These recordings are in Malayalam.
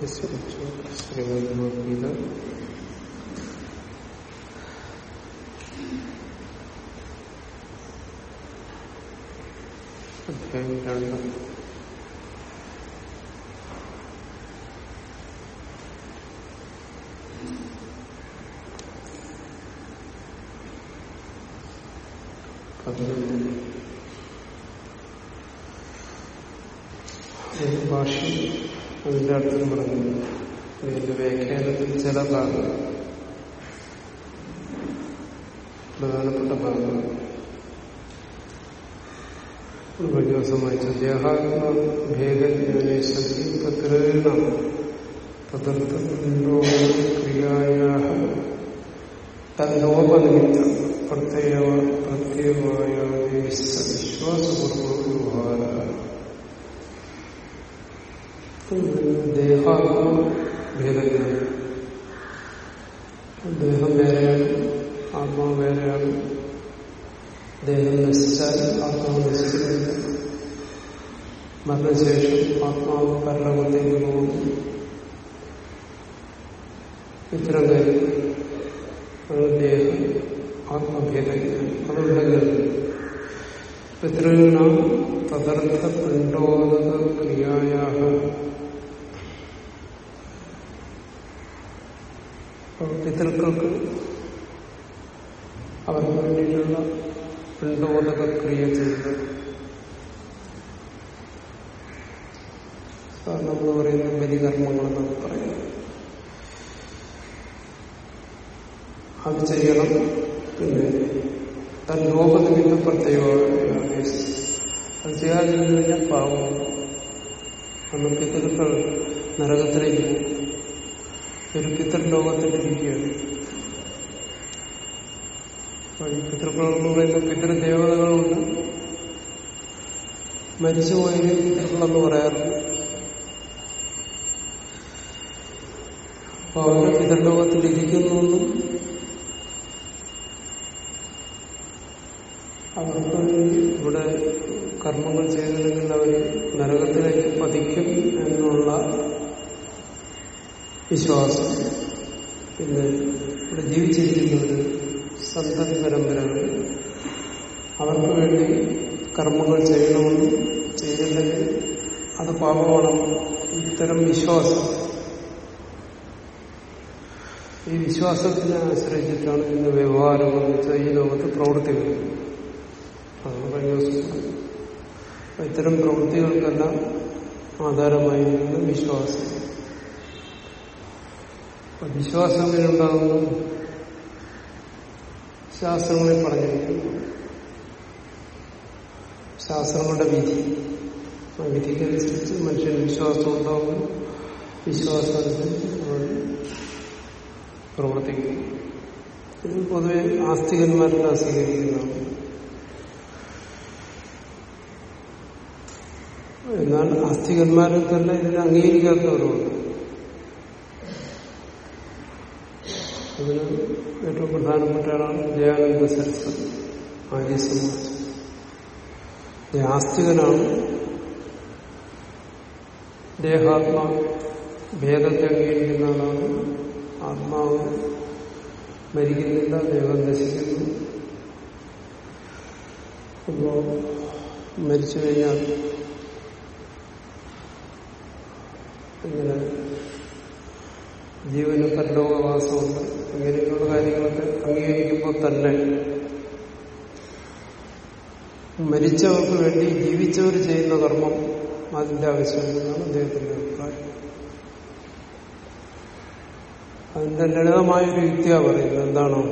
ശ്രീമദ്ഭഗവത്ഗീത. അധ്യായം രണ്ട്. പതിനൊന്ന്. ഭാഷ്യം അതിന്റെ അർത്ഥം പറഞ്ഞു ഇതിന്റെ വ്യാഖ്യാനത്തിൽ ചില ഭാഗം പ്രധാനപ്പെട്ട ഭാഗം കഴിഞ്ഞ ദിവസം വായിച്ചു ദേഹാത്മ ഭേദജ്ഞാനേശ്വരി തത്രണ തദർത്ഥോ ക്രിയായ തന്നോപനിമിത്ത പ്രത്യേക പ്രത്യേകമായ വിശ്വാസപൂർവ വ്യവഹാര. ദേഹാത്മ ഭേദജ്ഞാനം ദേഹം വേറെയാണ് ആത്മാവ് വേറെയാണ്. ദേഹം നശിച്ചാൽ ആത്മാവ് നശിക്കുന്നില്ല മരണശേഷം ആത്മാവ് പരലോകത്തേക്ക് പോകുന്നു. ഇത്തരം കാര്യം അത് ദേഹം ആത്മഭേദം അതുണ്ടെങ്കിൽ പിതൃണാം തദർത്ഥ പിണ്ടോദക പിതൃക്കൾക്ക് അവർക്ക് വേണ്ടിയിട്ടുള്ള പിണ്ടോദക ക്രിയ ചെയ്ത് നമ്മൾ പറയുന്ന ബലികർമ്മങ്ങളെന്നൊക്കെ പറയുന്നത് അത് ചെയ്യണം. പിന്നെ തൻ നിന്ന് പ്രത്യേകമാണ് അത് ചെയ്യാതിരുന്നു കഴിഞ്ഞാൽ പാവം. കാരണം പിതൃക്കൾ നരകത്തിലേക്ക് ഒരു പിതൃലോകത്തിലിരിക്കുകയാണ് ഈ പിതൃക്കളെന്ന് പറയുന്ന പിതൃദേവതകളുണ്ട് മരിച്ചുപോയതിന് പിതൃക്കളെന്ന് പറയാറുണ്ട്. അപ്പൊ അവർ പിതൃലോകത്തിലിരിക്കുന്നുവെന്നും അവർക്ക് ഇവിടെ കർമ്മങ്ങൾ ചെയ്തില്ലെങ്കിൽ അവർ നരകത്തിലേക്ക് പതിക്കും എന്നുള്ള വിശ്വാസം പിന്നെ ഇവിടെ ജീവിച്ചിരിക്കുന്നവര് സന്തതി പരമ്പരകൾ. അവർക്ക് വേണ്ടി കർമ്മങ്ങൾ ചെയ്യണമെന്ന് ചെയ്തില്ലെങ്കിൽ അത് പാപമാണ്. ഇത്തരം വിശ്വാസം. ഈ വിശ്വാസത്തിനെ ആശ്രയിച്ചിട്ടാണ് ഇന്ന് വ്യവഹാരം എന്ന് വെച്ചാൽ ഈ ലോകത്ത് വരുന്നത് അതാണ് കഴിഞ്ഞ ദിവസം. ഇത്തരം പ്രവൃത്തികൾക്കെല്ലാം ആധാരമായിരിക്കുന്ന വിശ്വാസം. വിശ്വാസം എങ്ങനെയുണ്ടാകുന്നു ശാസ്ത്രങ്ങളിൽ പറഞ്ഞിരിക്കുന്നു. ശാസ്ത്രങ്ങളുടെ വിധി. ആ വിധിക്കനുസരിച്ച് മനുഷ്യന് വിശ്വാസം ഉണ്ടാകുന്നു. വിശ്വാസമനുസരിച്ച് അവൻ പ്രവർത്തിക്കുന്നു. ഇത് പൊതുവെ ആസ്തികന്മാരെല്ലാം സ്വീകരിക്കുന്നതാണ് എന്നാൽ ആസ്തികന്മാരിൽ തന്നെ ഇതിനെ അംഗീകരിക്കാത്തവരുണ്ട് അതിന് ഏറ്റവും പ്രധാനപ്പെട്ടതാണ് ജയാനന്ദ സരസ്വതി ആര്യസമാജം ആസ്തികനാണ് ദേഹാത്മാ ഭേദത്തെ അംഗീകരിക്കുന്നതാണ് ആത്മാവ് മരിക്കുന്നില്ല ദേഹം നശിക്കുന്നു അപ്പോ മരിച്ചു കഴിഞ്ഞാൽ ഇങ്ങനെ ജീവന് പരലോകവാസമുണ്ട്. ഇങ്ങനെയുള്ള കാര്യങ്ങളൊക്കെ അംഗീകരിക്കുമ്പോൾ തന്നെ മരിച്ചവർക്ക് വേണ്ടി ജീവിച്ചവർ ചെയ്യുന്ന കർമ്മം അതിന്റെ ആവശ്യമെന്നാണ് അദ്ദേഹത്തിന്റെ അഭിപ്രായം. അതിന്റെ ലളിതമായൊരു യുക്തിയാ പറയുന്നത്. എന്താണോ?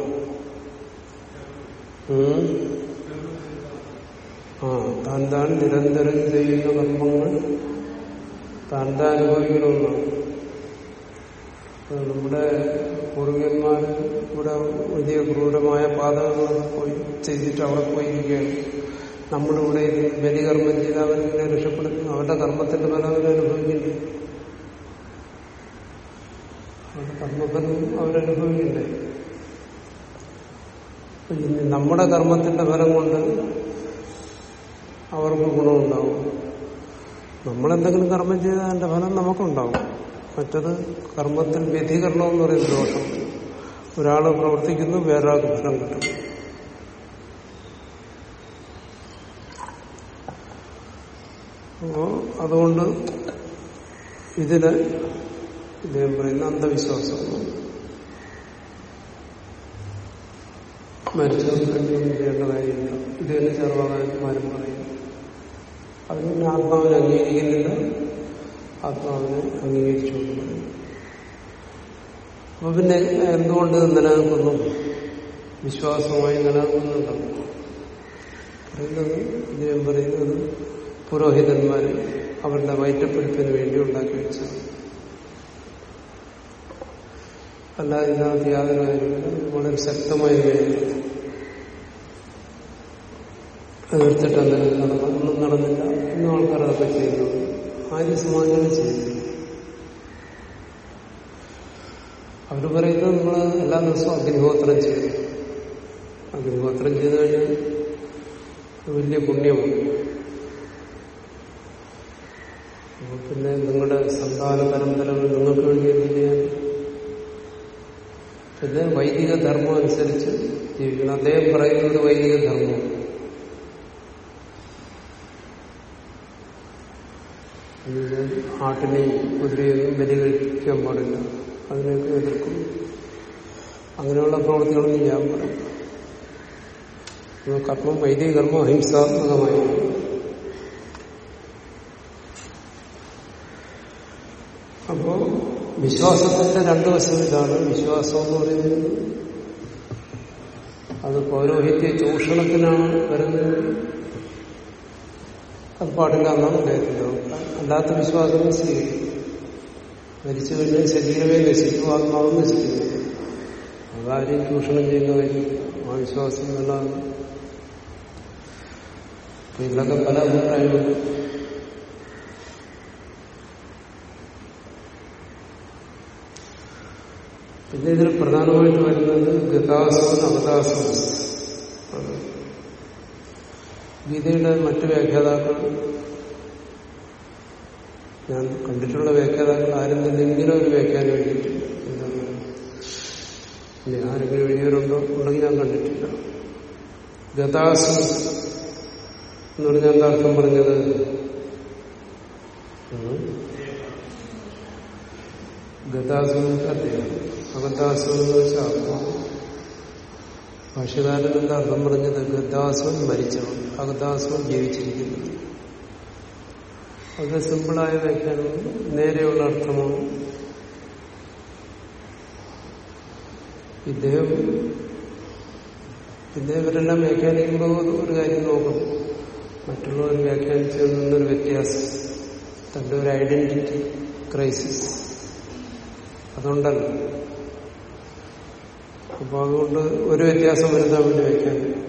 ആ താൻ താൻ നിരന്തരം ചെയ്യുന്ന കർമ്മങ്ങൾ താൻ താൻ അനുഭവിക്കണമെന്നാണ് നമ്മുടെ പൂർവികന്മാർ ഇവിടെ വലിയ ക്രൂരമായ പാതകളൊക്കെ പോയി ചെയ്തിട്ട് അവിടെ പോയിരിക്കുകയാണ്. നമ്മളിവിടെ ബലികർമ്മം ചെയ്ത് അവരെ രക്ഷപ്പെടുത്തി അവരുടെ കർമ്മത്തിന്റെ ഫലം അവർ അനുഭവിക്കണ്ടേ അവരുടെ കർമ്മഫലം അവരനുഭവിക്കില്ലേ നമ്മുടെ കർമ്മത്തിന്റെ ഫലം കൊണ്ട് അവർക്ക് ഗുണമുണ്ടാവും. നമ്മളെന്തെങ്കിലും കർമ്മം ചെയ്താൽ അതിന്റെ ഫലം നമുക്കുണ്ടാവും. മറ്റത് കർമ്മത്തിൽ വ്യതികരണം എന്ന് പറയുന്ന ദോഷം. ഒരാൾ പ്രവർത്തിക്കുന്നു വേറൊരാൾക്ക് ഫലം കിട്ടും. അപ്പോ അതുകൊണ്ട് ഇതിന് ഇദ്ദേഹം പറയുന്ന അന്ധവിശ്വാസം മരിച്ചവർക്ക് വേണ്ടിയൊന്നും ചെയ്യേണ്ട കാര്യമില്ല. ഇത് ചെറുപ്പകാരന്മാരും പറയും പറയുന്നു. അത് പിന്നെ ആത്മാവിനെ അംഗീകരിക്കുന്നില്ല. ആത്മാവിനെ അംഗീകരിച്ചുകൊണ്ട് പറയുന്നു അപ്പൊ പിന്നെ എന്തുകൊണ്ട് നിലനിൽക്കുന്നു? വിശ്വാസമായി നിലനിൽക്കുന്നുണ്ടല്ലോ ഇദ്ദേഹം പറയുന്നത് പുരോഹിതന്മാർ അവരുടെ വയറ്റപ്പിടിപ്പിന് വേണ്ടി ഉണ്ടാക്കി വെച്ചത് അല്ലാതെ ഇതിനകത്ത് യാതൊരു കാര്യമില്ല. വളരെ ശക്തമായ കാര്യമില്ല എതിർത്തിട്ടല്ല നടന്നു നടന്നില്ല. ഇന്നും ആൾക്കാർ അതൊക്കെ ചെയ്യുന്നു ആര്യ സമാജം ചെയ്യുന്നു അവർ പറയുന്നത് നിങ്ങൾ എല്ലാ ദിവസവും അഗ്നിഹോത്രം ചെയ്യും. അഗ്നിഹോത്രം ചെയ്ത് കഴിഞ്ഞാൽ വലിയ പുണ്യമാണ്. പിന്നെ നിങ്ങളുടെ സന്താന പരമ്പരകൾ നിങ്ങൾക്ക് വേണ്ടി എന്ത് പിന്നെ വൈദിക ധർമ്മം അനുസരിച്ച് ജീവിക്കണം. അദ്ദേഹം പറയുന്നത് വൈദിക ആട്ടിനെയും കുതിരയെയും ബലികരിക്കാൻ പാടില്ല. അതിനെയൊക്കെ എതിർക്കും. അങ്ങനെയുള്ള പ്രവൃത്തികളൊന്നും ഞാൻ പറയും കർമ്മം വൈദിക കർമ്മം അഹിംസാത്മകമായി. അപ്പോ വിശ്വാസത്തിന്റെ രണ്ടു വശം ഇതാണ്. വിശ്വാസം എന്ന് പറയുന്നത് അത് പൗരോഹിത്യ ചൂഷണത്തിനാണ് വരുന്നത്. അത് പാടില്ല എന്നാണ് അദ്ദേഹത്തിന്റെ അല്ലാത്ത വിശ്വാസം സ്വീകരിക്കും. മരിച്ചു കഴിഞ്ഞാൽ ശരീരമേ നശിക്കും ആത്മാവും നശിക്കുന്നു അതാരെയും ചൂഷണം ചെയ്യുന്നവരും ആ വിശ്വാസം എന്നുള്ളതാണ് ഇതിലൊക്കെ പല അഭിപ്രായമുണ്ട് പിന്നെ ഇതിൽ പ്രധാനമായിട്ട് വരുന്നത് ഗതാസവും അവതാസവും ഗീതയുടെ മറ്റു വ്യാഖ്യാതാക്കൾ ഞാൻ കണ്ടിട്ടുള്ള വ്യാഖ്യാതാക്കൾ ആരും തന്നെ ഇങ്ങനെ ഒരു വ്യാഖ്യാനം എഴുതിയിട്ടില്ല. എന്താണ്? ആരെങ്കിലും എഴുതിയവരുണ്ടോ? ഉണ്ടെങ്കിൽ ഞാൻ കണ്ടിട്ടില്ല. ഗതാസു എന്ന് പറഞ്ഞാൽ എന്താ അർത്ഥം പറഞ്ഞത്? ഗതാസു അഗതാസു എന്ന് വെച്ചാൽ ആത്മാവ് ഭാഷ്യകാരൻ എന്താ അർത്ഥം പറഞ്ഞത്? ഗതാസം മരിച്ചവൻ. അഗതാസം ജീവിച്ചിരിക്കുന്നു. അത് സിമ്പിളായ വ്യാഖ്യാനം. നേരെയുള്ള അർത്ഥമാണ് ഇദ്ദേഹം പിന്നെ ഇവരെല്ലാം വ്യാഖ്യാനിക്കുമ്പോൾ ഒരു കാര്യം നോക്കും. മറ്റുള്ളവർ വ്യാഖ്യാനിച്ചതിൽ നിന്നൊരു വ്യത്യാസം. തന്റെ ഒരു ഐഡന്റിറ്റി ക്രൈസിസ് അതുകൊണ്ടല്ല. അപ്പൊ അതുകൊണ്ട് ഒരു വ്യത്യാസം വരുത്താൻ വേണ്ടി വയ്ക്കാൻ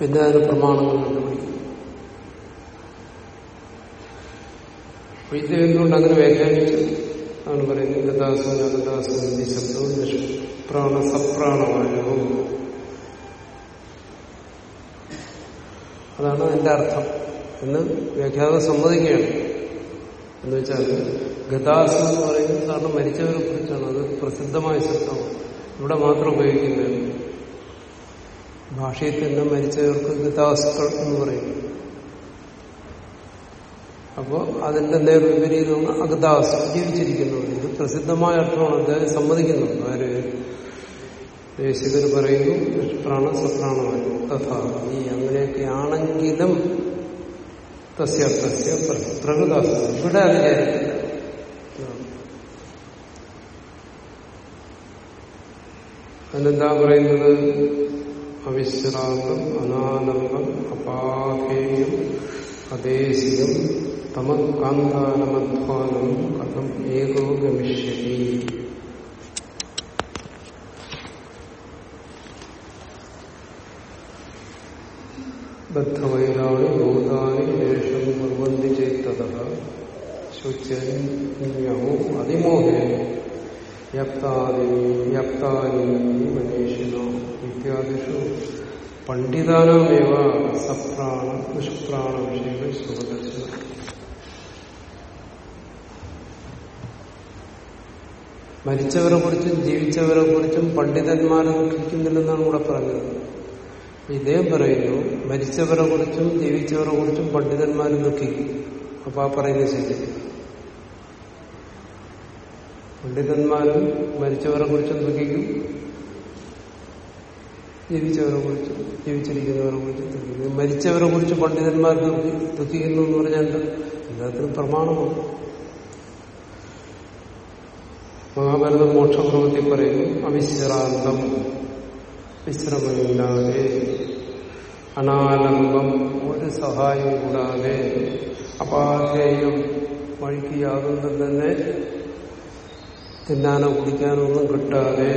പിന്നെ അതിന് പ്രമാണങ്ങൾ കണ്ടുപിടിക്കും. അപ്പൊ ഇത് എന്തുകൊണ്ട് അങ്ങനെ വ്യാഖ്യാനിച്ചു. ആണ് പറയുന്നത് ഗതാസും അഗതാസും ശബ്ദവും നിഷ്പ്രാണ സപ്രാണമായവും അതാണ് അതിന്റെ അർത്ഥം. എന്ന് വ്യാഖ്യാതം സമ്മതിക്കുകയാണ്. എന്ന് വെച്ചാൽ ഗതാസം എന്ന് പറയുന്നത് കാരണം മരിച്ചവരെ കുറിച്ചാണ്. അത് പ്രസിദ്ധമായ ശബ്ദമാണ്. ഇവിടെ മാത്രം ഉപയോഗിക്കുന്നത്. ഭാഷയിൽ തന്നെ മരിച്ചവർക്ക് ഗതാസുക്കൾ എന്ന് പറയും. അപ്പോൾ അതിന്റെ നേർ വിപരീതമാണ് അഗതാസ് ജീവിച്ചിരിക്കുന്നത് ഇത് പ്രസിദ്ധമായ അർത്ഥമാണ്. അദ്ദേഹം സമ്മതിക്കുന്നത് ആര്? ദേശികർ പറയുന്നു നിഷ്പ്രാണ സപ്രാണമായി തഥാ ഈ അങ്ങനെയൊക്കെയാണെങ്കിലും തസ്യ തസ്യ പ്രകൃതാസ് ഇവിടെ അത് വിചാരിക്കില്ല അതിനെന്താ പറയുന്നത്? അവിശ്രാന്തം അനാനന്ദം അപാധേയം അദേശികം തമകാന്താനമധ്വാനം കഥം ഏകോ ഗമിഷ്യതി ബദ്ധവൈരാണി ഭൂതാനി ദേശം കുർവന്തി ചേത്തത ശുച്യന്യോ അതിമോഹേന യപ്താനി യപ്താനി മനീഷിണോ ഇത്യാദിഷു പണ്ഡിതാനമേവ സപ്രാണ ദുഷ്പ്രാണ വിഷയങ്ങൾ സുഖദർശനം മരിച്ചവരെ കുറിച്ചും ജീവിച്ചവരെ കുറിച്ചും പണ്ഡിതന്മാരെ കുറിക്കുന്നില്ലെന്നാണ് ഇവിടെ പറഞ്ഞത്. ഇദ്ദേഹം പറയുന്നു മരിച്ചവരെ കുറിച്ചും ജീവിച്ചവരെ കുറിച്ചും പണ്ഡിതന്മാരും ദുഃഖിക്കും. അപ്പൊ ആ പറയുന്നത് ശരി. പണ്ഡിതന്മാരും മരിച്ചവരെ കുറിച്ചും ദുഃഖിക്കും. ജീവിച്ചവരെ കുറിച്ചും ജീവിച്ചിരിക്കുന്നവരെ കുറിച്ചും ദുഃഖിക്കും. മരിച്ചവരെ കുറിച്ച് പണ്ഡിതന്മാർ ദുഃഖിക്കുന്നു എന്ന് പറഞ്ഞാൽ എന്താ? എല്ലാത്തിനും പ്രമാണമാണ്. മഹാഭാരത മോക്ഷപ്രവൃത്തി പറയുന്നു അവിശ്രാന്തം വിശ്രമമില്ലാതെ അനാലംബം ഒരു സഹായം കൂടാതെ അപാധേയം വഴിക്ക് യാതൊന്നും തന്നെ തിന്നാനോ കുടിക്കാനോ ഒന്നും കിട്ടാതെ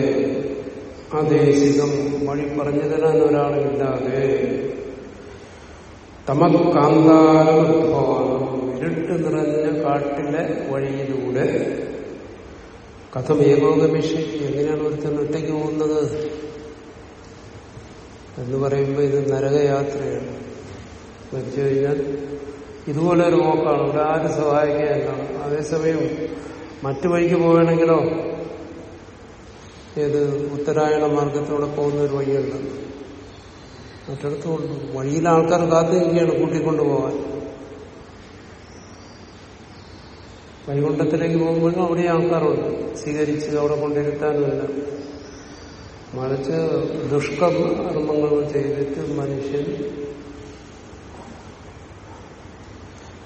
അദേശികം വഴി പറഞ്ഞു തരാൻ ഒരാളില്ലാതെ തമക്കാന്താരഭവാനം ഇരുട്ട് നിറഞ്ഞ കാട്ടിലെ വഴിയിലൂടെ കഥം ഏകോപമിഷി എങ്ങനെയാണ് ഒരുത്തൻ ഒറ്റയ്ക്ക് പോകുന്നത്? എന്ന് പറയുമ്പോൾ ഇത് നരകയാത്രയാണ്. മരിച്ചു കഴിഞ്ഞാൽ ഇതുപോലെ ഒരു പോക്കാണ്. ഇവിടെ ആരും സഹായിക്കാനാണ് അതേസമയം മറ്റു വഴിക്ക് പോവുകയാണെങ്കിലോ? ഏത് ഉത്തരായണ മാർഗത്തിലൂടെ പോകുന്ന ഒരു വഴിയുണ്ട് മറ്റിടത്തുകൊണ്ട് വഴിയിൽ ആൾക്കാർ കാത്തു നിൽക്കുകയാണ് കൂട്ടിക്കൊണ്ടു വൈകുണ്ഠത്തിലേക്ക് പോകുമ്പോഴും അവിടെ ആൾക്കാരുണ്ട്. സ്വീകരിച്ച് അവിടെ കൊണ്ടിരുത്താനുമില്ല മറിച്ച് ദുഷ്കർമ്മങ്ങൾ ചെയ്തിട്ട് മനുഷ്യൻ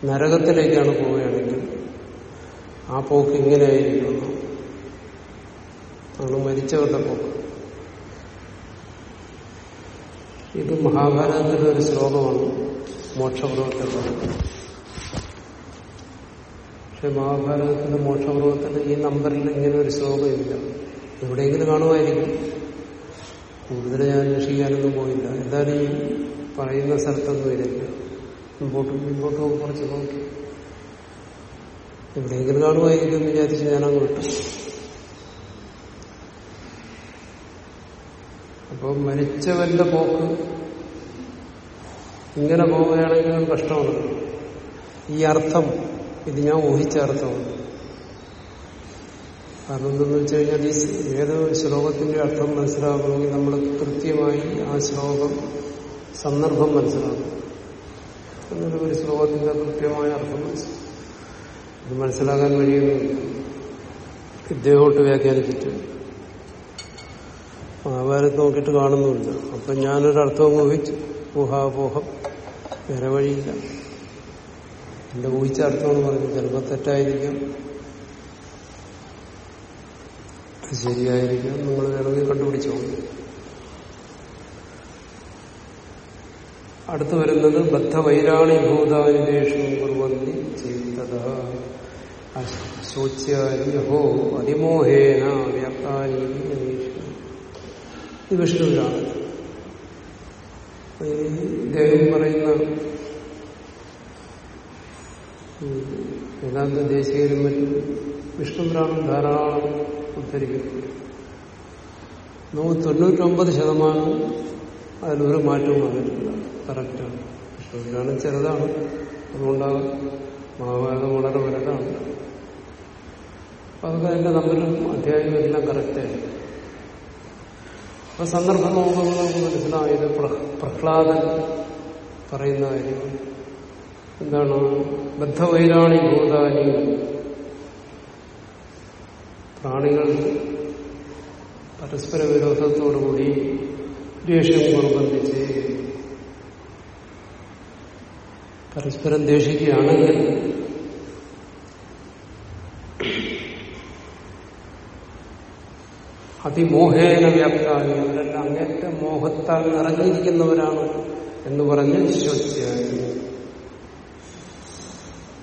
നരകത്തിലേക്കാണ് പോവുകയാണെങ്കിൽ ആ പോക്ക് ഇങ്ങനെയായിരിക്കുന്നു. ആണ് മരിച്ചവരുടെ പോക്ക്. ഇത് മഹാഭാരതത്തിലെ ഒരു ശ്ലോകമാണ് മോക്ഷപ്രവർത്തനം. പക്ഷെ മഹാഭാരതത്തിന്റെ മോക്ഷപർവത്തിൽ ഈ നമ്പറിൽ ഇങ്ങനെ ഒരു ശ്ലോകമില്ല എവിടെയെങ്കിലും കാണുമായിരിക്കും. കൂടുതൽ ഞാൻ അന്വേഷിക്കാനൊന്നും പോയില്ല. എന്തായാലും ഈ പറയുന്ന സ്ഥലത്തൊന്നും ഇല്ല. മുമ്പോട്ടും മുമ്പോട്ടും കുറച്ച് നോക്കി. എവിടെയെങ്കിലും കാണുമായിരിക്കും എന്ന് വിചാരിച്ച് ഞാൻ അങ്ങ് വിട്ടു. അപ്പൊ മരിച്ചവന്റെ പോക്ക് ഇങ്ങനെ പോവുകയാണെങ്കിൽ കഷ്ടമാണ് ഈ അർത്ഥം ഇത് ഞാൻ ഊഹിച്ച അർത്ഥമാണ് കാരണം എന്തെന്ന് വെച്ച് കഴിഞ്ഞാൽ ഈ ഏത് ശ്ലോകത്തിന്റെ അർത്ഥം മനസ്സിലാകണമെങ്കിൽ നമ്മൾ കൃത്യമായി ആ ശ്ലോകം സന്ദർഭം മനസ്സിലാക്കും എന്നിട്ട് ഒരു ശ്ലോകത്തിന്റെ കൃത്യമായ അർത്ഥം മനസ്സിലാക്കും ഇത് മനസ്സിലാക്കാൻ കഴിയുന്നില്ല ഇദ്ദേഹോട്ട് വ്യാഖ്യാനിച്ചിട്ട് മഹാഭാരത് നോക്കിയിട്ട് കാണുന്നുമില്ല. അപ്പൊ ഞാനൊരു അർത്ഥം ഊഹിച്ചു. ഊഹാപോഹം. വേറെ വഴിയില്ല. എന്റെ ഊഹിച്ച അർത്ഥമെന്ന് പറഞ്ഞു ചിലപ്പോൾ തെറ്റായിരിക്കും. ശരിയായിരിക്കും. നിങ്ങൾ വേണമെങ്കിൽ കണ്ടുപിടിച്ചോ അടുത്തു വരുന്നത് ബദ്ധവൈരാണി ഭൂതാനിവേഷം കുറുവന്തി ചെയ്തത ശോച്യോ അതിമോഹേന വ്യാപ്താനി ഇത് വിഷ്ണുവിലാണ്. ഇദ്ദേഹം പറയുന്ന വേദാന്ത ദേശീയരും മറ്റും വിഷ്ണുപുരാണം ധാരാളം ഉദ്ധരിക്കുന്നു. നമുക്ക് തൊണ്ണൂറ്റൊമ്പത് ശതമാനം അതിലൊരു മാറ്റവും വന്നിട്ടില്ല. കറക്റ്റാണ് വിഷ്ണുപുരാണം ചെറുതാണ്. അതുകൊണ്ടാണ് മഹാഭാരതം വളരെ വലുതാണ്. അപ്പൊ അതൊക്കെ അതിന്റെ നമ്പരും അധ്യായവും എല്ലാം കറക്റ്റായി അപ്പൊ സന്ദർഭം നോക്കുമ്പോൾ നമുക്ക് മനസ്സിലായത് പ്രഹ്ലാദൻ പറയുന്ന കാര്യമാണ്. എന്താണ്? ബദ്ധവൈരാണി ഭൂതാനി പ്രാണികൾ പരസ്പര വിരോധത്തോടുകൂടി ദേഷ്യം നിർബന്ധിച്ച് പരസ്പരം ദേഷിക്കുകയാണെങ്കിൽ അതിമോഹേന വ്യാപ്താനി അവരെല്ലാം അങ്ങേറ്റ മോഹത്താൽ നിറഞ്ഞിരിക്കുന്നവരാണ് എന്ന് പറഞ്ഞ് വിശ്വസിച്ചായി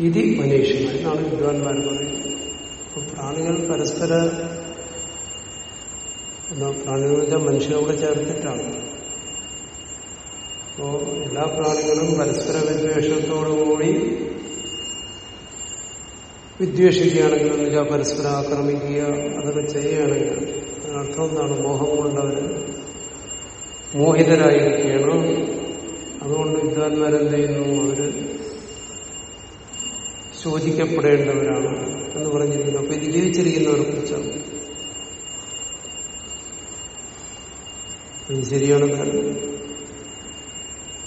ഇതി മനീഷണം എന്നാണ് വിദ്വാൻമാർ പറയുന്നത് പ്രാണികൾ പരസ്പര എന്നാ പ്രാണികൾ വെച്ചാൽ മനുഷ്യരോട് ചേർത്തിട്ടാണ്. അപ്പോ എല്ലാ പ്രാണികളും പരസ്പര വിദ്വേഷത്തോടുകൂടി വിദ്വേഷിക്കുകയാണെങ്കിൽ എന്ന് വെച്ചാൽ പരസ്പരം ആക്രമിക്കുക അതൊക്കെ ചെയ്യുകയാണെങ്കിൽ അതിനർത്ഥം എന്താണ്? മോഹം കൊണ്ടവർ മോഹിതരായിരിക്കുകയാണ്. അതുകൊണ്ട് വിദ്വാൻമാരെന്ത് ചെയ്യുന്നു? ശോചിക്കപ്പെടേണ്ടവരാണ് എന്ന് പറഞ്ഞിരിക്കുന്നു. അപ്പൊ ഇത് ജീവിച്ചിരിക്കുന്നവരെ കുറിച്ചാണ് ഇത് ശരിയാണെന്നല്ല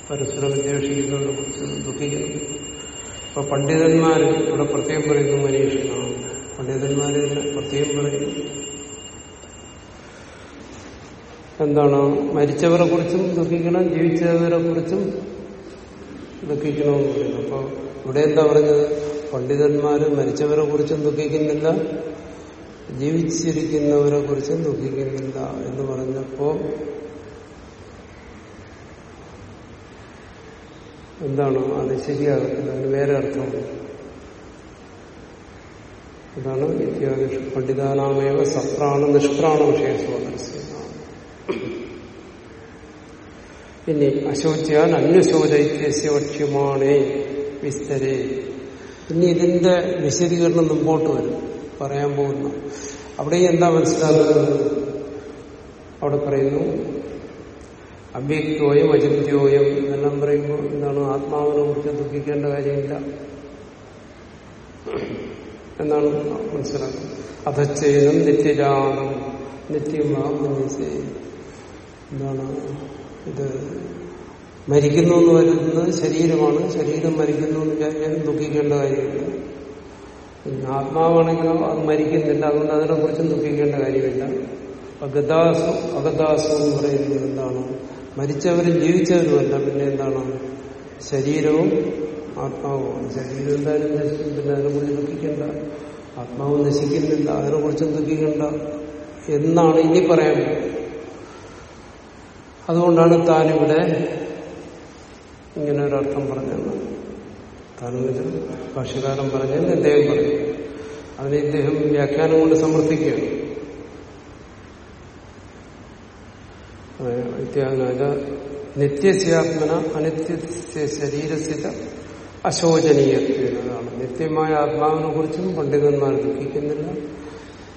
പരസ്പരം വിദ്വേഷിക്കുന്നവരെ കുറിച്ച് ദുഃഖിക്കുന്നു. അപ്പൊ പണ്ഡിതന്മാര് ഇവിടെ പ്രത്യേകം പറയുന്നു മനീഷിക്കണം പണ്ഡിതന്മാര് പ്രത്യേകം പറയുന്നു. എന്താണ്? മരിച്ചവരെ കുറിച്ചും ദുഃഖിക്കണം ജീവിച്ചവരെ കുറിച്ചും ദുഃഖിക്കണമെന്ന് പറയുന്നു. അപ്പൊ ഇവിടെ എന്താ പറഞ്ഞത്? പണ്ഡിതന്മാര് മരിച്ചവരെ കുറിച്ചും ദുഃഖിക്കുന്നില്ല ജീവിച്ചിരിക്കുന്നവരെ കുറിച്ചും ദുഃഖിക്കുന്നില്ല എന്ന് പറഞ്ഞപ്പോ എന്താണ്? അത് ശരിയാകത്തില്ല. അതിന് വേറെ അർത്ഥം. അതാണ് ഇത്യാദി പണ്ഡിതാനാമേവ സപ്രാണ നിഷ്പ്രാണ വിഷയ സ്വാതന്ത്ര്യം ഇനി അശോച്യാൻ അന്വശോചൈത്യസ്യ വക്ഷ്യമാണേ വിസ്തരേ. ഇനി ഇതിന്റെ വിശദീകരണം മുമ്പോട്ട് വരും. പറയാൻ പോകുന്നു. അവിടെ എന്താ മനസ്സിലാക്കുന്നത് അവിടെ പറയുന്നു അവ്യക്തോയം അചിന്യോയം എന്നെല്ലാം പറയുമ്പോൾ എന്താണ്? ആത്മാവിനെ കുറിച്ച് ദുഃഖിക്കേണ്ട കാര്യമില്ല. എന്നാണ് മനസ്സിലാക്കുന്നത്. അധച്ചേതം നിത്യരാഗം നിത്യം എന്താണ് ഇത്? മരിക്കുന്നു എന്ന് വരുന്നത് ശരീരമാണ്. ശരീരം മരിക്കുന്നു എന്ന് വിചാരിച്ചാൽ ദുഃഖിക്കേണ്ട കാര്യമില്ല. ആത്മാവാണെങ്കിലോ അത് മരിക്കുന്നില്ല. അതുകൊണ്ട് അതിനെ കുറിച്ചും ദുഃഖിക്കേണ്ട കാര്യമില്ല. അഗദാസു അഗദാസു എന്ന് പറയുന്നത് എന്താണ്? മരിച്ചവരും ജീവിച്ചവരുമല്ല. പിന്നെ എന്താണ്? ശരീരവും ആത്മാവുമാണ് ശരീരം എന്തായാലും നശിക്കും. പിന്നെ അതിനെക്കുറിച്ച് ദുഃഖിക്കേണ്ട. ആത്മാവ് നശിക്കുന്നില്ല. അതിനെക്കുറിച്ചും ദുഃഖിക്കേണ്ട എന്നാണ് ഇനി പറയാൻ അതുകൊണ്ടാണ് താനിവിടെ ഇങ്ങനെ അർത്ഥം പറഞ്ഞത് താനും ഭാഷ്യകാരൻ പറഞ്ഞെന്ന് ഇദ്ദേഹം പറഞ്ഞു. അതിനെ ഇദ്ദേഹം വ്യാഖ്യാനം കൊണ്ട് സമർത്ഥിക്കുകയാണ്. ഇത്യാഗ നിത്യസ്യാത്മന അനിത്യ ശരീരസ്ഥിത അശോചനീയതാണ് നിത്യമായ ആത്മാവിനെ കുറിച്ചും പണ്ഡിതന്മാർ ദുഃഖിക്കുന്നില്ല.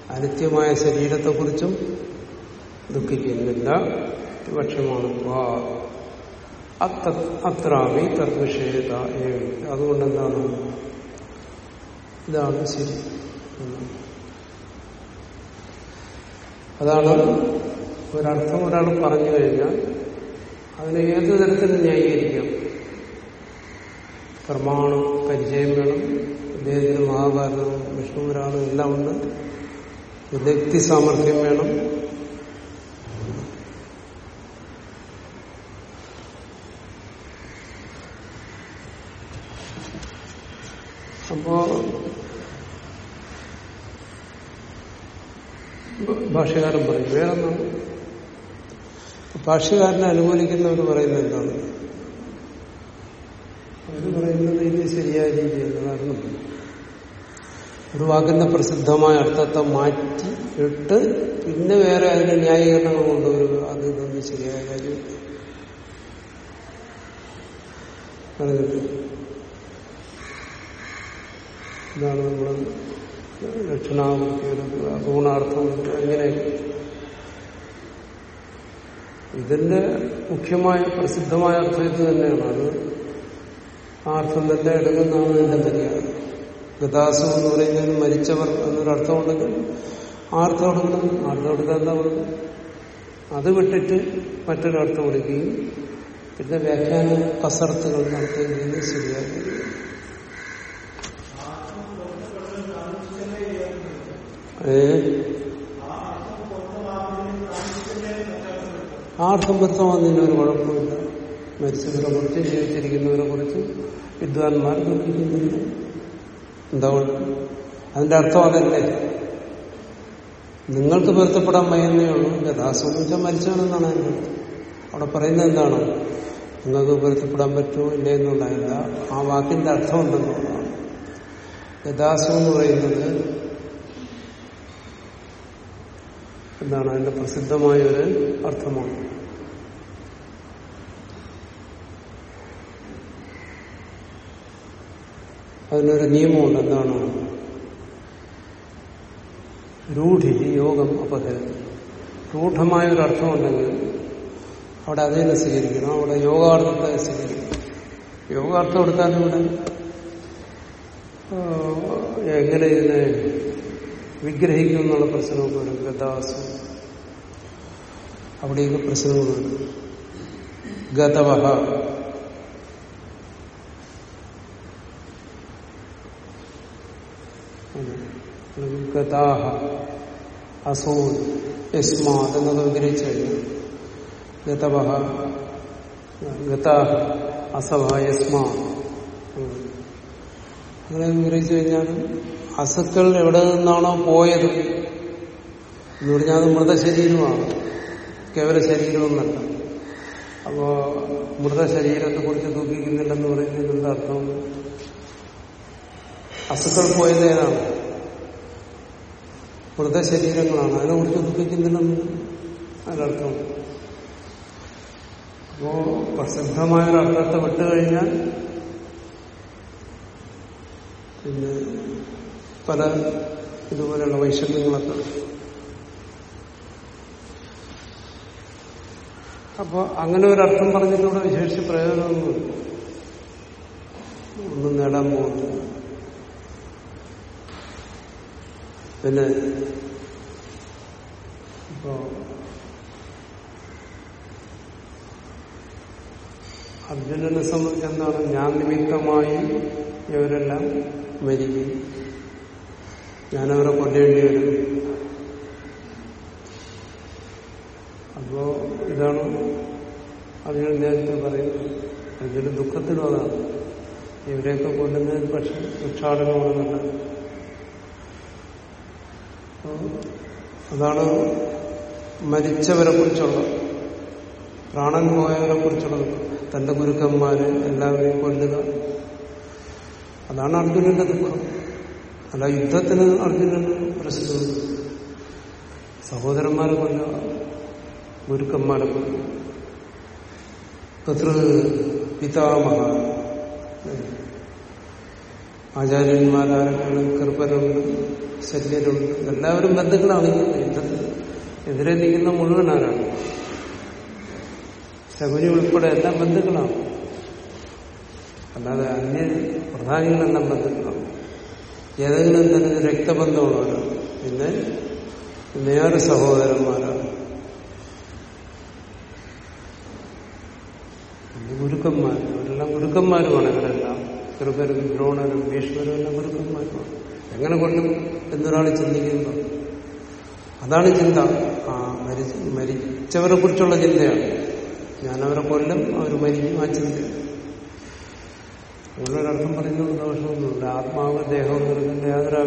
അനിത്യമായ ശരീരത്തെ ശരീരത്തെക്കുറിച്ചും ദുഃഖിക്കുന്നില്ല. പക്ഷമാണ് അത്രാമി തദ്വിഷേത അതുകൊണ്ട് എന്താണ് ഇതാണ് ശരി. അതാണ് ഒരർത്ഥം ഒരാൾ പറഞ്ഞു കഴിഞ്ഞാൽ അതിനെ ഏത് തരത്തിൽ ന്യായീകരിക്കാം? പ്രമാണം പരിചയം വേണം അദ്ദേഹത്തിന് മഹാഭാരതവും വിഷ്ണുപുരാണം എല്ലാം ഉണ്ട്. വ്യക്തി സാമർഥ്യം വേണം അപ്പോ ഭാഷകാരൻ പറയും വേറൊന്നാണ് ഭാഷകാരനെ അനുകൂലിക്കുന്നവർ പറയുന്നത് എന്താണ്? അവർ പറയുന്നത് ഇത് ശരിയായ രീതിയല്ല കാരണം ഒരു വാക്കിന്റെ പ്രസിദ്ധമായ അർത്ഥത്തെ മാറ്റി ഇട്ട് പിന്നെ വേറെ അതിന്റെ ന്യായീകരണങ്ങൾ കൊണ്ടുവരിക അത് ഇതൊന്നും ശരിയായ കാര്യം. പറഞ്ഞിട്ട് ഇതാണ് നമ്മൾ ദക്ഷിണാമൂർത്തി ഗുണാർത്ഥം. എങ്ങനെ ഇതിന്റെ മുഖ്യമായ പ്രസിദ്ധമായ അർത്ഥം ഇത് തന്നെയാണ്. അത് ആ അർത്ഥം തന്നെ എടുക്കുന്നതാണ് ഇതിന്റെ തന്നെയാണ് ഗതാസം എന്ന് പറയുന്നതിന് മരിച്ചവർ എന്നൊരു അർത്ഥമുണ്ടെങ്കിൽ ആ അർത്ഥം എടുക്കണം ആ അർത്ഥം എടുക്കാൻ എന്താ പറയുന്നത് അത് വിട്ടിട്ട് മറ്റൊരർത്ഥം എടുക്കുകയും പിന്നെ വ്യാഖ്യാന കസർത്തുകൾ നടത്തുകയും ചെയ്യുന്നത് ആർക്കും വ്യക്തമാകുന്നതിന് ഒരു കുഴപ്പമില്ല. മരിച്ചവരെ കുറിച്ച് ജീവിച്ചിരിക്കുന്നവരെ കുറിച്ച് വിദ്വാൻമാർ ദുഃഖിക്കുന്നില്ല എന്താ അതിന്റെ അർത്ഥം അതല്ലേ? നിങ്ങൾക്ക് പൊരുത്തപ്പെടാൻ വയ്യുന്നേ ഉള്ളൂ. യഥാസം മരിച്ചാണെന്നാണ് അവിടെ പറയുന്നത് എന്താണ്? നിങ്ങൾക്ക് പൊരുത്തപ്പെടാൻ പറ്റുമോ ഇല്ലേ എന്നുള്ളതല്ല. ആ വാക്കിന്റെ അർത്ഥം ഉണ്ടെന്നുള്ളതാണ്. യഥാസം എന്ന് പറയുന്നത് എന്താണ് അതിന്റെ പ്രസിദ്ധമായ ഒരു അർത്ഥമാണ്. അതിനൊരു നിയമമുണ്ട് എന്താണ്? രൂഢി യോഗം അപഹരണം രൂഢമായ ഒരു അർത്ഥമുണ്ടെങ്കിൽ അവിടെ അതിനെ സ്വീകരിക്കണം. അവിടെ യോഗാർത്ഥത്തെ സ്വീകരിക്കണം. യോഗാർത്ഥം എടുത്താലും ഇവിടെ എങ്ങനെ ഇതിനെ വിഗ്രഹിക്കും എന്നുള്ള പ്രശ്നമൊക്കെ വരും. ഗതാസം അവിടെയൊക്കെ പ്രശ്നങ്ങളുണ്ട് ഗതവഹ ഗതാഹ അസോ യസ്മാത് എന്നൊക്കെ വിഗ്രഹിച്ചു കഴിഞ്ഞു. ഗതവഹ ഗതാഹ അസവ. യസ്മാ. അങ്ങനെ വിഗ്രഹിച്ചു കഴിഞ്ഞാൽ അസുക്കൾ എവിടെ നിന്നാണോ പോയത്? എന്ന് പറഞ്ഞാൽ അത് മൃതശരീരമാണ്. കേവല ശരീരമൊന്നല്ല. അപ്പോ മൃതശരീരത്തെ കുറിച്ച് ദുഃഖിക്കുന്നില്ലെന്ന് പറയുന്നത് എന്താ അർത്ഥം? അസുക്കൾ പോയത് ഏതാണ്? മൃതശരീരങ്ങളാണ്. അതിനെ കുറിച്ച് ദുഃഖിക്കുന്നില്ലെന്ന് അതിനർത്ഥം. അപ്പോ പ്രസിദ്ധമായ അർത്ഥത്തെ വിട്ടുകഴിഞ്ഞാൽ പിന്നെ പല ഇതുപോലെയുള്ള വൈഷമ്യങ്ങളൊക്കെ. അപ്പോൾ അങ്ങനെ ഒരു അർത്ഥം പറഞ്ഞിലൂടെ വിശേഷിച്ച് പ്രയോജനമൊന്നുമില്ല. ഒന്നും നേടാൻ പോകുന്നു പിന്നെ ഇപ്പോ അർജുനനെ സംബന്ധിച്ച് എന്താണ്? ഞാൻ നിമിത്തമായി ഇവരെല്ലാം മരിക്കും. ഞാനവരെ കൊല്ലേണ്ടി വരും. അപ്പോ ഇതാണ് അതിന് നേരത്തെ പറയുന്നത്. അതിന്റെ ദുഃഖത്തിലും അതാണ്. ഇവരെയൊക്കെ കൊല്ലുന്നതിന് പക്ഷെ ഭിക്ഷാടനമാണെന്നല്ല അതാണ് മരിച്ചവരെ കുറിച്ചുള്ള പ്രാണൻ പോയവരെ കുറിച്ചുള്ള ദുഃഖം തന്റെ ഗുരുക്കന്മാര് എല്ലാവരെയും കൊല്ലുക. അതാണ് അർജുനന്റെ ദുഃഖം. അല്ല യുദ്ധത്തിന് അർജുനൻ പ്രശ്നം സഹോദരന്മാരെ കൊല്ല ഗുരുക്കന്മാരെ കൊല്ല പിതൃ പിതാമഹ. ആചാര്യന്മാരാരൊക്കെയാണ് കൃപരുണ്ട് ശല്യരുണ്ട് എല്ലാവരും ബന്ധുക്കളാണ് യുദ്ധത്തിൽ. എതിരെ നിൽക്കുന്ന മുഴുവൻ ആരാണ്? ശബരി ഉൾപ്പെടെ എല്ലാം ബന്ധുക്കളാണ്. അല്ലാതെ അന്യ പ്രധാനികളെല്ലാം ബന്ധുക്കളാണ്. ഏതെങ്കിലും തരത്തിൽ രക്തബന്ധമുള്ളവരാണ് പിന്നെ നേരെ സഹോദരന്മാരാണ്. ഗുരുക്കന്മാർ അവരെല്ലാം ഗുരുക്കന്മാരുമാണ് ഇവരെല്ലാം. കൃപരും ദ്രോണരും ഭീഷ്മരും എല്ലാം ഗുരുക്കന്മാരുമാണ്. എങ്ങനെ കൊണ്ടും എന്നൊരാൾ ചിന്തിക്കുന്നു. അതാണ് ചിന്ത. ആ മരി മരിച്ചവരെ കുറിച്ചുള്ള ചിന്തയാണ്. ഞാനവരെ കൊല്ലും അവർ മരിക്കും ആ ചിന്ത അങ്ങനൊരർത്ഥം പറയുന്നത് ദോഷമൊന്നുമില്ല ആത്മാവ് ദേഹം നിൽക്കേണ്ട യാതൊരു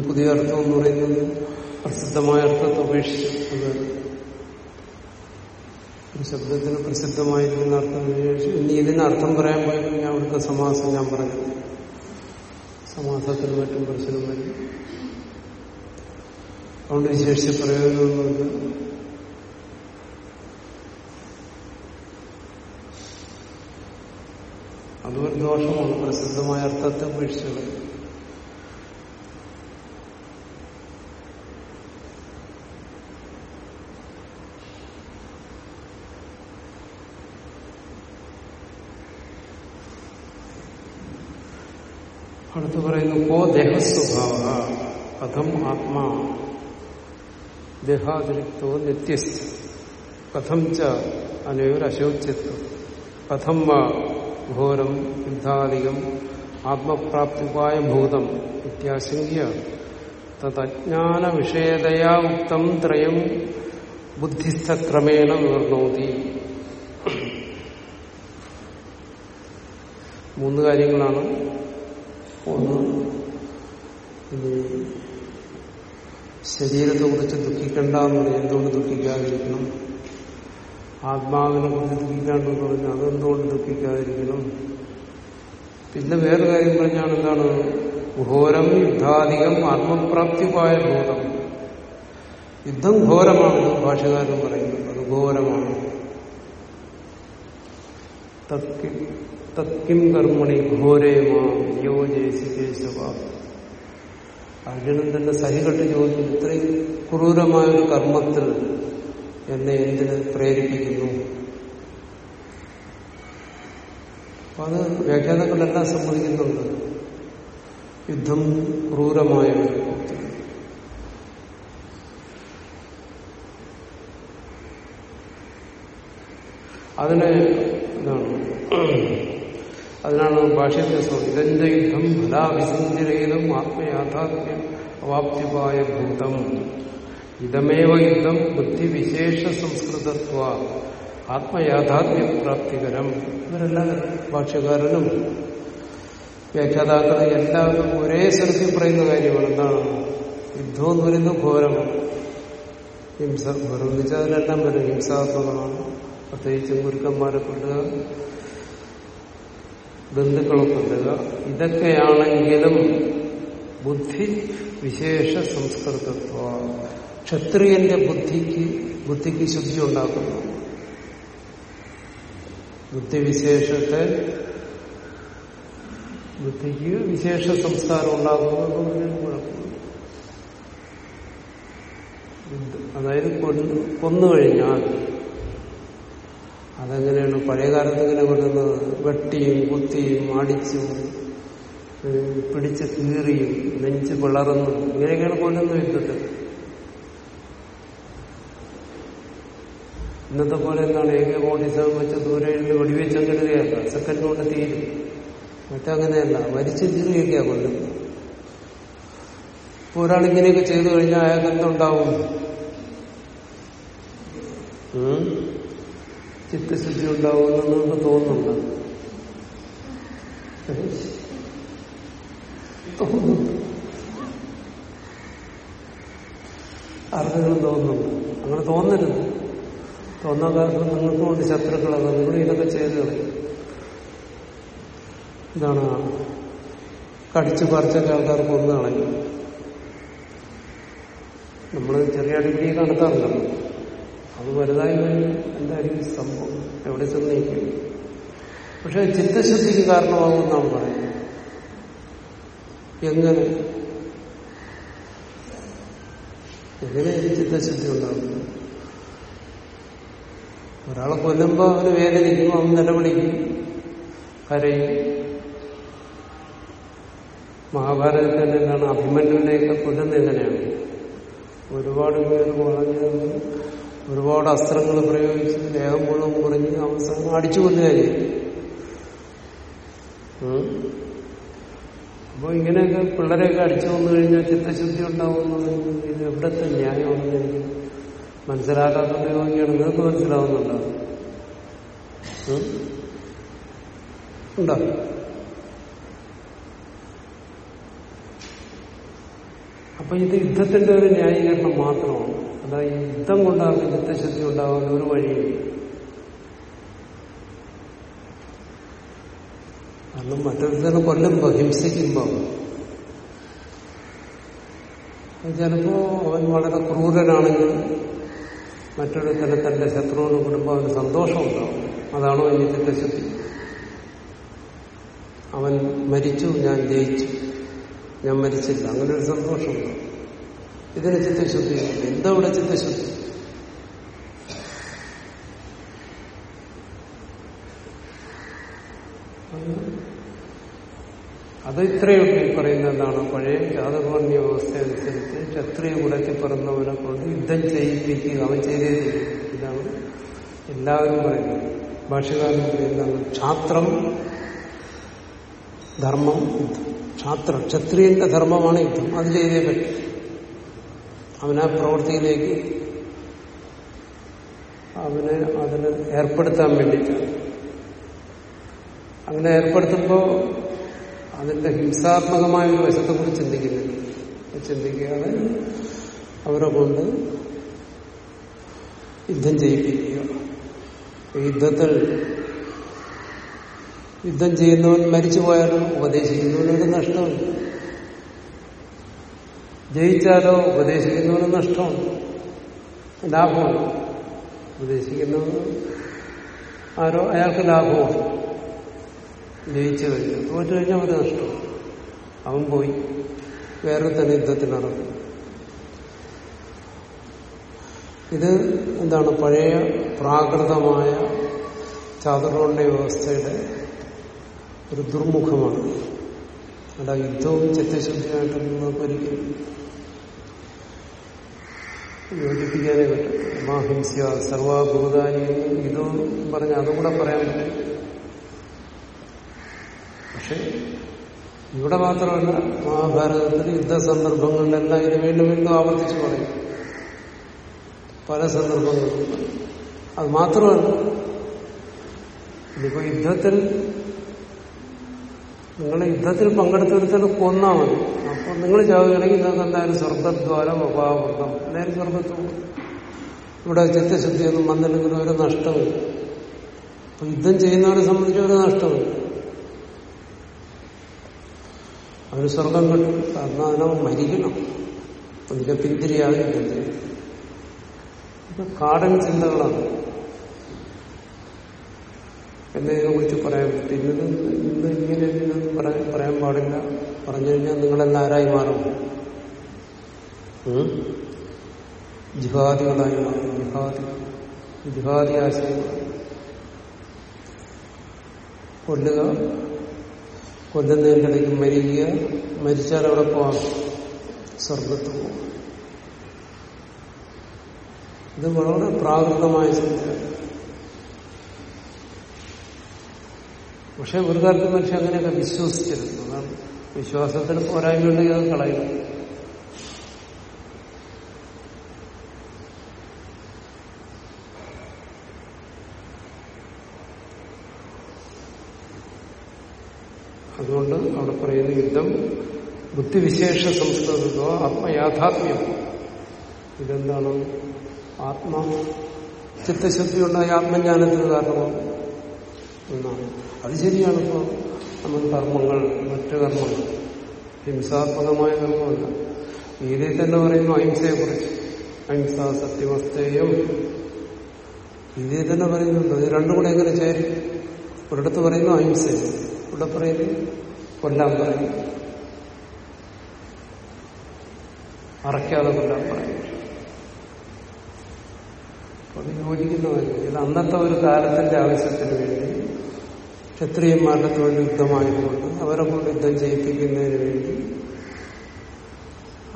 പുതിയ അർത്ഥം എന്ന് പറയുന്നത് പ്രസിദ്ധമായ അർത്ഥത്തെ ഉപേക്ഷിച്ചു ഒരു ശബ്ദത്തിന് പ്രസിദ്ധമായിരിക്കുന്ന അർത്ഥം ഉപേക്ഷിച്ചു ഇനി ഇതിന് അർത്ഥം പറയാൻ പോയപ്പോൾ ഞാൻ അവിടുത്തെ സമാസം ഞാൻ പറഞ്ഞു സമാസത്തിന് മറ്റും പ്രശ്നം വരും അതുകൊണ്ട് വിശേഷിച്ച് പ്രയോജനമൊന്നുമില്ല അതൊരു ദോഷമാണ് പ്രസിദ്ധമായ അർത്ഥത്തെ ഉപേക്ഷിച്ചത് അടുത്ത് പറയുന്നു കോ ദേഹസ്വഭാവ കഥം ആത്മാ ദേഹാതിരിക്തോ നിത്യസ്ഥ കഥം ച അനയോരശോച്യത്വം കഥം വാ ഘോരം യുദ്ധാധികം ആത്മപ്രാപ്തിപായ ഭൂതം ഇത്യാശങ്ക്യ തജ്ഞാന വിഷയതയാ ഉക്തം ത്രയം ബുദ്ധിസ്ഥക്രമേണ നിർണോതി. മൂന്ന് കാര്യങ്ങളാണ് ഒന്ന് ശരീരത്തെ കുറിച്ച് ദുഃഖിക്കണ്ട എന്ന് പറഞ്ഞാൽ എന്തുകൊണ്ട് ദുഃഖിക്കാതിരിക്കണം? ആത്മാവിനെ കുറിച്ച് ദുഃഖിക്കാണ്ടെന്ന് പറഞ്ഞാൽ അതെന്തുകൊണ്ട് ദുഃഖിക്കാതിരിക്കണം? പിന്നെ വേറെ കാര്യം പറഞ്ഞാണ് എന്താണ്? ഘോരം യുദ്ധാധികം ആത്മപ്രാപ്തിപായ ഭൂതം യുദ്ധം ഘോരമാണ് ഭാഷകാരൻ പറയുന്നത് അത് ഘോരമാണ്. തത്കിം കർമ്മണി ഘോരേമാ യോജേശി കേശവ. അർജുനൻ തന്റെ സഹികെട്ട് ചോദിച്ചു ഇത്രയും ക്രൂരമായ ഒരു കർമ്മത്തിൽ എന്നെ എന്തിന് പ്രേരിപ്പിക്കുന്നു? അത് വ്യാഖ്യാനങ്ങളെല്ലാം സമ്മതിക്കുന്നുണ്ട് യുദ്ധം ക്രൂരമായ. അതിന് ഇതാണ് അതിനാണ് ഭാഷ്യത്തെ ഇതെന്റെ യുദ്ധം ഫലാവിസഞ്ചരയിലും ആത്മയാഥാത്മ്യം അവാപ്തിപായ ഭൂതം. ഇതമേവ യുദ്ധം ബുദ്ധിവിശേഷ സംസ്കൃതത്വ ആത്മയാഥാത്മ്യ പ്രാപ്തികരം. ഇവരെല്ലാം ഭാഷ്യകാരനും വ്യാഖ്യാതാക്കളും എല്ലാവരും ഒരേ സ്ഥലത്തിൽ പറയുന്ന കാര്യമാണ്. എന്താണ്? യുദ്ധം എന്ന് പറയുന്നത് ഘോരമാണ് ഹിംസ ഘോരം എന്ന് വെച്ചാൽ അതിലെല്ലാം വരും. ഹിംസാത്മകമാണ്. പ്രത്യേകിച്ച് ഗുരുക്കന്മാരെ കൊല്ലുക ബന്ധുക്കളെ കൊല്ലുക ഇതൊക്കെയാണെങ്കിലും ബുദ്ധി വിശേഷ സംസ്കൃതത്വ ക്ഷത്രിയന്റെ ബുദ്ധിക്ക് ബുദ്ധിക്ക് ശുദ്ധി ഉണ്ടാക്കുന്നു. ബുദ്ധിവിശേഷത്തെ ബുദ്ധിക്ക് വിശേഷ സംസ്കാരം ഉണ്ടാക്കുന്നു അതായത് കൊന്നു കഴിഞ്ഞാൽ അതെങ്ങനെയാണ്? പഴയ കാലത്ത് ഇങ്ങനെ കൊല്ലുന്നത് വെട്ടിയും കുത്തിയും അടിച്ചും പിടിച്ച് കീറിയും നെഞ്ച് പിളർന്നും ഇങ്ങനെയൊക്കെയാണ് കൊല്ലുന്നത് യുദ്ധത്തിൽ ഇന്നത്തെ പോലെ എന്താണ്? ഏക കോടിസം വെച്ച് ദൂരെ ഇരുന്ന് വെടിവെച്ച് സെക്കൻഡ് കൊണ്ട് തീരും. മറ്റങ്ങനെയല്ല മരിച്ച് തീരുകയൊക്കെയാ കൊല്ലുന്നത് ഇപ്പൊ ഒരാൾ ഇങ്ങനെയൊക്കെ ചെയ്തു കഴിഞ്ഞാൽ അയാൾക്ക് എന്തുണ്ടാവും? ചിത്തശുദ്ധി ഉണ്ടാവുമെന്ന് നിങ്ങൾക്ക് തോന്നുന്നുണ്ട്. തോന്നുന്നുണ്ട് തോന്നുന്നുണ്ട്. അങ്ങനെ തോന്നരുത്. തോന്നാൻ കാരണം നിങ്ങൾക്ക് ഉണ്ട് ശത്രുക്കളാണ് നിങ്ങൾ ഇതൊക്കെ ചെയ്ത് ഇതാണ് കടിച്ചു പറിച്ചൊക്കെ ആൾക്കാർ കൊന്നു കളയും. നമ്മൾ ചെറിയ ഡിഗ്രി നടത്താറുണ്ടല്ലോ. അത് വലുതായി കഴിഞ്ഞാൽ എന്തായിരിക്കും സംഭവം? എവിടെ ചെന്നേക്കും? പക്ഷെ ചിത്തശുദ്ധിക്ക് കാരണമാകുമെന്നാണ് പറയുന്നത് എങ്ങനെ? എങ്ങനെ ചിത്തശുദ്ധി ഉണ്ടാകുന്നത്? ഒരാളെ കൊല്ലുമ്പോൾ അവന് വേദനിക്കും അവൻ നിലവിളിക്കും. കരയും. മഹാഭാരതത്തിൽ എന്താണ് അഭിമന്യുവിനെയൊക്കെ കൊല്ലുന്നത് എങ്ങനെയാണ്? ഒരുപാട് പേര് വളഞ്ഞ് ഒരുപാട് അസ്ത്രങ്ങൾ പ്രയോഗിച്ച് ദേഹം മുഴുവൻ മുറിഞ്ഞ് അവസരം അടിച്ചു കൊല്ലുകയായി അപ്പൊ ഇങ്ങനെയൊക്കെ പിള്ളേരെയൊക്കെ അടിച്ചു വന്നു കഴിഞ്ഞാൽ ചിത്തശുദ്ധി ഉണ്ടാവുന്നത് ഇത് എവിടത്തെ ന്യായമാണെന്ന് എനിക്ക് മനസ്സിലാക്കാത്തത് യോഗിയാണ് നിങ്ങൾക്ക് മനസ്സിലാവുന്നുണ്ടോ? ഉണ്ടോ? അപ്പൊ ഇത് യുദ്ധത്തിന്റെ ഒരു ന്യായീകരണം മാത്രമാണ്. അതായത് യുദ്ധം കൊണ്ടാണ് ചിത്തശുദ്ധി ഉണ്ടാകാൻ ഒരു വഴിയില്ല കാരണം മറ്റൊരുത്തനെ കൊല്ലുമ്പോ ഹിംസിക്കുമ്പോ അത് ചിലപ്പോ അവൻ വളരെ ക്രൂരനാണെങ്കിൽ മറ്റൊരുത്തനെ തന്റെ ശത്രുവിന് കൊടുക്കുമ്പോൾ അവന് സന്തോഷമുണ്ടാവും അതാണോ ഈ ചിത്തശുദ്ധി അവൻ മരിച്ചു ഞാൻ ജയിച്ചു. ഞാൻ മരിച്ചില്ല. അങ്ങനെ ഒരു സന്തോഷമുണ്ടാവും ഇതിന് ചിത്തശുദ്ധി എന്താ ഇവിടെ ചിത്തശുദ്ധി അത് ഇത്രയൊക്കെ ഈ പറയുന്ന എന്താണ്? പഴയ ജാതകവർണ വ്യവസ്ഥ അനുസരിച്ച് ക്ഷത്രിയ കുലത്തിൽ പിറന്നവനെ കൊണ്ട് യുദ്ധം ചെയ്യിപ്പിക്കുക അവൻ ചെയ്തേ ഇതാണ് എല്ലാവരും പറയുന്നത്. ഭാഷകാരൻ പറയുന്നതാണ് ക്ഷാത്രം ധർമ്മം യുദ്ധം. ക്ഷാത്രം ക്ഷത്രിയന്റെ ധർമ്മമാണ് യുദ്ധം. അത് പറ്റും. അവനാ പ്രവൃത്തിയിലേക്ക് അവനെ അതിന് ഏർപ്പെടുത്താൻ വേണ്ടിയിട്ടാണ് അങ്ങനെ ഏർപ്പെടുത്തുമ്പോൾ അതിന്റെ ഹിംസാത്മകമായ ഒരു വശത്തെക്കുറിച്ച് ചിന്തിക്കുന്നില്ല. ചിന്തിക്കാതെ അവരെ കൊണ്ട് യുദ്ധം ചെയ്യിപ്പിക്കുക. യുദ്ധത്തിൽ യുദ്ധം ചെയ്യുന്നവൻ മരിച്ചു പോയാലും ഉപദേശിക്കുന്നവനൊരു നഷ്ടമില്ല ജയിച്ചാലോ? ഉപദേശിക്കുന്നവന് നഷ്ടമാണ്. ലാഭമാണ്. ഉപദേശിക്കുന്നവന് ആരോ അയാൾക്ക് ലാഭമാണ്. ജയിച്ചു കഴിഞ്ഞു. തോറ്റു കഴിഞ്ഞാൽ അവന് നഷ്ടം അവൻ പോയി. വേറെ തന്നെ യുദ്ധത്തിനിറങ്ങി ഇത് എന്താണ്? പഴയ പ്രാകൃതമായ ചാതുർവർണ വ്യവസ്ഥയുടെ ഒരു ദുർമുഖമാണ്. അല്ല യുദ്ധവും ചിത്തശുദ്ധിയായിട്ടൊന്നും നമുക്ക് ഒരിക്കലും യോജിപ്പിക്കാനേ പറ്റും. മാഹിംസ്യ സർവാഭൂതാനി ഇതും പറഞ്ഞ് അതും കൂടെ പറയാൻ പറ്റും പക്ഷെ ഇവിടെ മാത്രമല്ല മഹാഭാരതത്തിൽ യുദ്ധ സന്ദർഭങ്ങളിലെല്ലാം ഇത് വീണ്ടും വീണ്ടും ആവർത്തിച്ച് പറയും. പല സന്ദർഭങ്ങളിലും. അത് മാത്രമല്ല ഇതിപ്പോ യുദ്ധത്തിൽ നിങ്ങൾ യുദ്ധത്തിൽ പങ്കെടുത്തൊരുത്തൽ കൊന്നാ മതി. അപ്പൊ നിങ്ങൾ ചാവുകയാണെങ്കിൽ നിങ്ങൾക്ക് എന്തായാലും സ്വർഗദ്വാരം അഭാവം എന്തായാലും സ്വർഗത്ത് ഇവിടെ ചിത്തശുദ്ധിയൊന്നും വന്നില്ലെങ്കിൽ ഒരു നഷ്ടമില്ല അപ്പൊ യുദ്ധം ചെയ്യുന്നവരെ സംബന്ധിച്ച് ഒരു നഷ്ടമില്ല അവന് സ്വർഗം കിട്ടും. കാരണം അതിനവൻ മരിക്കണം. അതിന്റെ ഇത് കാടൻ ചിന്തകളാണ്. എന്നതിനെ കുറിച്ച് പറയാൻ പറ്റും ഇന്ന് ഇന്ന് ഇങ്ങനെ പറയാൻ പാടില്ല. പറഞ്ഞു കഴിഞ്ഞാൽ നിങ്ങളെല്ലാം ആരായി മാറും? ജിഹാദികളായി മാറും. ജിഹാദി. ജിഹാദി ആശയങ്ങൾ കൊല്ലുക. കൊല്ലുന്നതിന്റെ ഇടയ്ക്ക് മരിക്കുക. മരിച്ചാൽ അവിടെ പോവാം. സ്വർഗത്ത് പോവാം. ഇത് വളരെ പ്രാകൃതമായ ചിന്തയാണ്. പക്ഷെ ഒരു കാലത്ത് മനുഷ്യൻ അങ്ങനെയൊക്കെ വിശ്വസിച്ചിരുന്നു. അതാണ് വിശ്വാസത്തിന് പോരായ്മയുണ്ടെങ്കിൽ അത് കളയും. അതുകൊണ്ട് അവിടെ പറയുന്ന യുദ്ധം ബുദ്ധിവിശേഷ സംസ്കൃതത്തോ ആത്മയാഥാത്മ്യം. ഇതെന്താണ്? ആത്മ ചിത്തശുദ്ധിയുണ്ടായ ആത്മജ്ഞാനത്തിന് കാരണമാണ് എന്നാണ്. അത് ശരിയാണ് ഇപ്പോൾ നമ്മൾ കർമ്മങ്ങൾ മറ്റു കർമ്മങ്ങൾ. ഹിംസാത്മകമായ കർമ്മമല്ല. ഗീതയിൽ തന്നെ പറയുന്നു അഹിംസയെക്കുറിച്ച്. അഹിംസ സത്യമസ്തേയം ഗീതയിൽ തന്നെ പറയുന്നുണ്ട്. ഇത് രണ്ടും കൂടെ എങ്ങനെ ചേരും? ഒരിടത്ത് പറയുന്നു അഹിംസ ഇവിടെ പറയുന്നു കൊല്ലാൻ പറയും അറയ്ക്കാതെ കൊല്ലാൻ പറയും അത് യോജിക്കുന്ന കാര്യം. ഇത് അന്നത്തെ ഒരു കാലത്തിന്റെ ആവശ്യത്തിന് വേണ്ടി ക്ഷത്രിയന്മാരുടെ തൊഴിൽ യുദ്ധമായതുകൊണ്ട് അവരെ കൊണ്ട് യുദ്ധം ചെയ്യിപ്പിക്കുന്നതിന് വേണ്ടി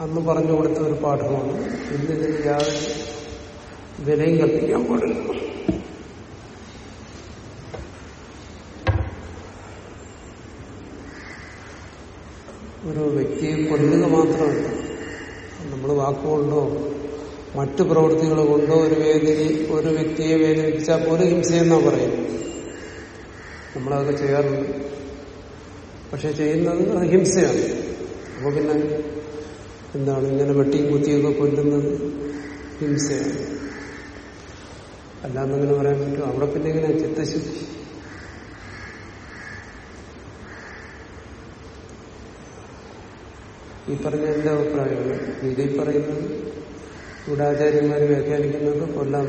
അന്ന് പറഞ്ഞു കൊടുത്ത ഒരു പാഠമാണ്. ഇന്നിതിന് യാതൊരു വിലയും കൽപ്പിക്കാൻ പാടില്ല. ഒരു വ്യക്തിയെ കൊല്ലുക മാത്രമല്ല നമ്മൾ വാക്കുകൊണ്ടോ മറ്റു പ്രവൃത്തികൾ കൊണ്ടോ ഒരു വേദന ഒരു വ്യക്തിയെ വേദനിപ്പിച്ചാൽ പോലും ഹിംസയെന്നാ പറയുന്നത്. നമ്മളതൊക്കെ ചെയ്യാറുണ്ട്. പക്ഷെ ചെയ്യുന്നത് അഹിംസയാണ്. അപ്പൊ പിന്നെ എന്താണ്? ഇങ്ങനെ വെട്ടിയും കുത്തിയൊക്കെ കൊല്ലുന്നത് ഹിംസയാണ്. അല്ലാന്നിങ്ങനെ പറയാൻ പറ്റും? അവിടെ പിന്നെ ഇങ്ങനെ ചിത്തശുദ്ധി. ഈ പറഞ്ഞ എന്റെ അഭിപ്രായമാണ്. ഗീതയിൽ പറയുന്നത് ഇവിടെ ആചാര്യന്മാർ വ്യാഖ്യാനിക്കുന്നത് കൊല്ലാൻ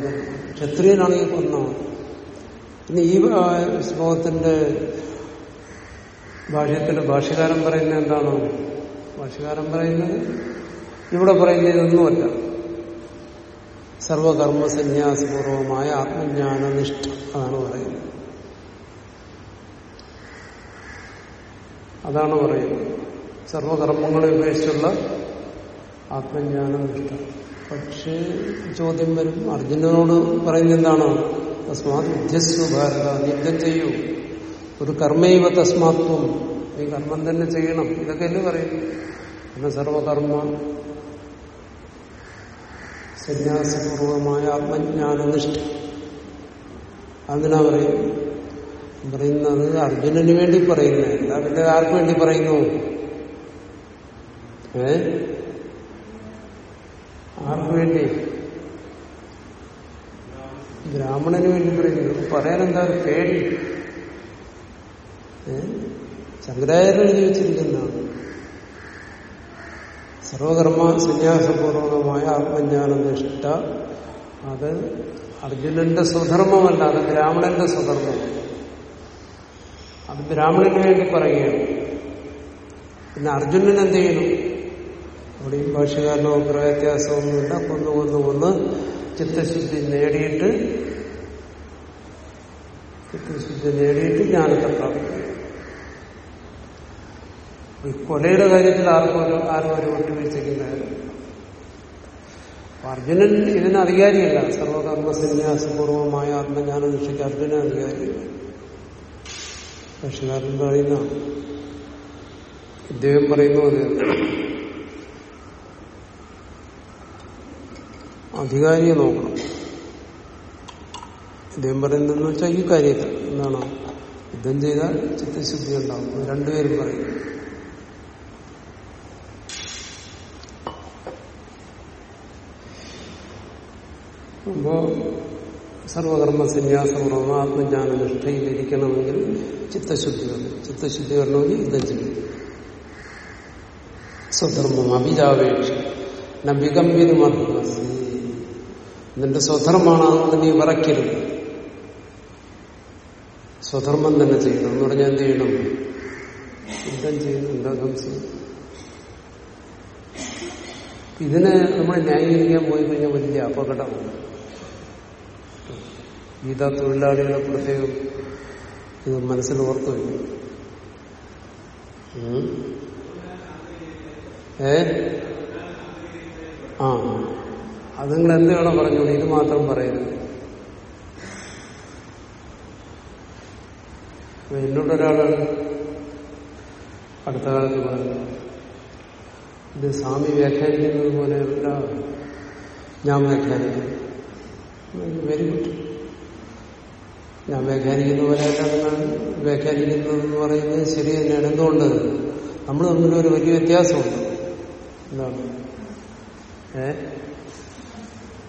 ക്ഷത്രിയനാണെങ്കിൽ കൊന്നാണ്. ഇനി ഈ ശ്ലോകത്തിന്റെ ഭാഷ്യത്തിലെ ഭാഷ്യകാരൻ പറയുന്നത് എന്താണ്? ഭാഷ്യകാരൻ പറയുന്നത് ഇവിടെ പറയുന്നത് ഇതൊന്നുമല്ല സർവകർമ്മ സന്യാസപൂർവമായ ആത്മജ്ഞാനനിഷ്ഠ അതാണ് പറയുന്നത്. അതാണ് പറയുന്നത്. സർവകർമ്മങ്ങളെ ഉപേക്ഷിച്ചുള്ള ആത്മജ്ഞാനനിഷ്ഠ. പക്ഷേ ചോദ്യം വരും. അർജുനനോട് പറയുന്നത് എന്താണ്? തസ്മാത് യുദ്ധസ്വ ഭാരത യുദ്ധം ചെയ്യൂ. ഒരു കർമ്മൈവ തസ്മാത്വം. നീ കർമ്മം തന്നെ ചെയ്യണം. ഇതൊക്കെ എന്ന് പറയും? പിന്നെ സർവകർമ്മ. സന്യാസപൂർവമായ ആത്മജ്ഞാനനിഷ്ഠ. അതിനാ പറയും. പറയുന്നത് അർജുനന് വേണ്ടി പറയുന്നതല്ല പിന്നെ ആർക്ക് വേണ്ടി പറയുന്നു? ഏ? ആർക്ക് വേണ്ടി? ബ്രാഹ്മണന് വേണ്ടി പറയുന്നു. പറയാൻ എന്താ ഒരു പേടി? ശങ്കരാചാര്യ എഴുതി വെച്ചിരിക്കുന്നതാണ് സർവകർമ്മ സന്യാസപൂർവകമായ ആത്മജ്ഞാനം നിഷ്ഠ അത് അർജുനന്റെ സ്വധർമ്മമല്ല അത് ബ്രാഹ്മണന്റെ സ്വധർമ്മം. അത് ബ്രാഹ്മണന് വേണ്ടി പറയുകയാണ്. പിന്നെ അർജുനൻ എന്ത് ചെയ്യണം അവിടെ ഈ ഭാഷകാരനോ വ്യത്യാസമൊന്നുമില്ല കൊന്നു കൊന്നു കൊന്ന് ചിത്തശുദ്ധി നേടിയിട്ട് ചിത്തശുദ്ധി നേടിയിട്ട് ജ്ഞാനത്തെ പ്രാപിക്കും ഈ കൊലയുടെ കാര്യത്തിൽ ആർക്കും ഒരു ആരും ഒരു വിട്ടുവീഴ്ചയ്ക്കുന്ന അർജുനൻ ഇതിന് അധികാരിയല്ല. സർവകർമ്മ സന്യാസപൂർവമായ ആത്മജ്ഞാനം നിഷ്ഠയ്ക്ക് അർജുനൻ അധികാരിയല്ല. ഭാഷകാരൻ പറയുന്ന? ഇദ്ദേഹം പറയുന്നു അത് അധികാരിയെ നോക്കണം. ഇദ്ദേഹം പറയുന്നതെന്ന് വെച്ചാൽ ഈ കാര്യത്തിൽ എന്താണ്? യുദ്ധം ചെയ്താൽ ചിത്തശുദ്ധി ഉണ്ടാവും. രണ്ടുപേരും പറയും. അപ്പോ സർവകർമ്മ സന്യാസപൂർവം ആത്മജ്ഞാന നിഷ്ഠയിലിരിക്കണമെങ്കിൽ ചിത്തശുദ്ധി വേണം. ചിത്തശുദ്ധി വരണമെങ്കിൽ യുദ്ധം ചെയ്യും സ്വധർമ്മം അഭിജാപേക്ഷ. നബികമ്പിനുമർഹസി നിന്റെ സ്വധർമ്മമാണ് അതുകൊണ്ട് നീ വിറയ്ക്കരുത്. സ്വധർമ്മം തന്നെ ചെയ്യണം എന്ന് പറഞ്ഞാൽ എന്ത് ചെയ്യണം? യുദ്ധം എന്താ സംശയം ഇതിനെ നമ്മൾ ന്യായീകരിക്കാൻ പോയി കഴിഞ്ഞാൽ വലിയ അപകടമാണ്. ഗീതാ തൊഴിലാളികളെ പ്രത്യേകം ഇത് മനസ്സിൽ ഓർത്തു ഉം. ഏ? ആ. അത് നിങ്ങൾ എന്താണ് പറഞ്ഞോളൂ ഇത് മാത്രം പറയരുത്. എന്നോടൊരാളാണ് അടുത്ത കാലത്ത് പറഞ്ഞു ഇത് സ്വാമി വ്യാഖ്യാനിക്കുന്നത് പോലെയല്ല ഞാൻ വ്യാഖ്യാനിക്കുന്നു. Very good. ഞാൻ വ്യാഖ്യാനിക്കുന്ന പോലെയല്ല വ്യാഖ്യാനിക്കുന്നത് എന്ന് പറയുന്നത് ശരി തന്നെയാണ്. എന്തുകൊണ്ട്? നമ്മൾ തമ്മിൽ ഒരു വലിയ വ്യത്യാസമുണ്ട്. എന്താണ്? ഏ?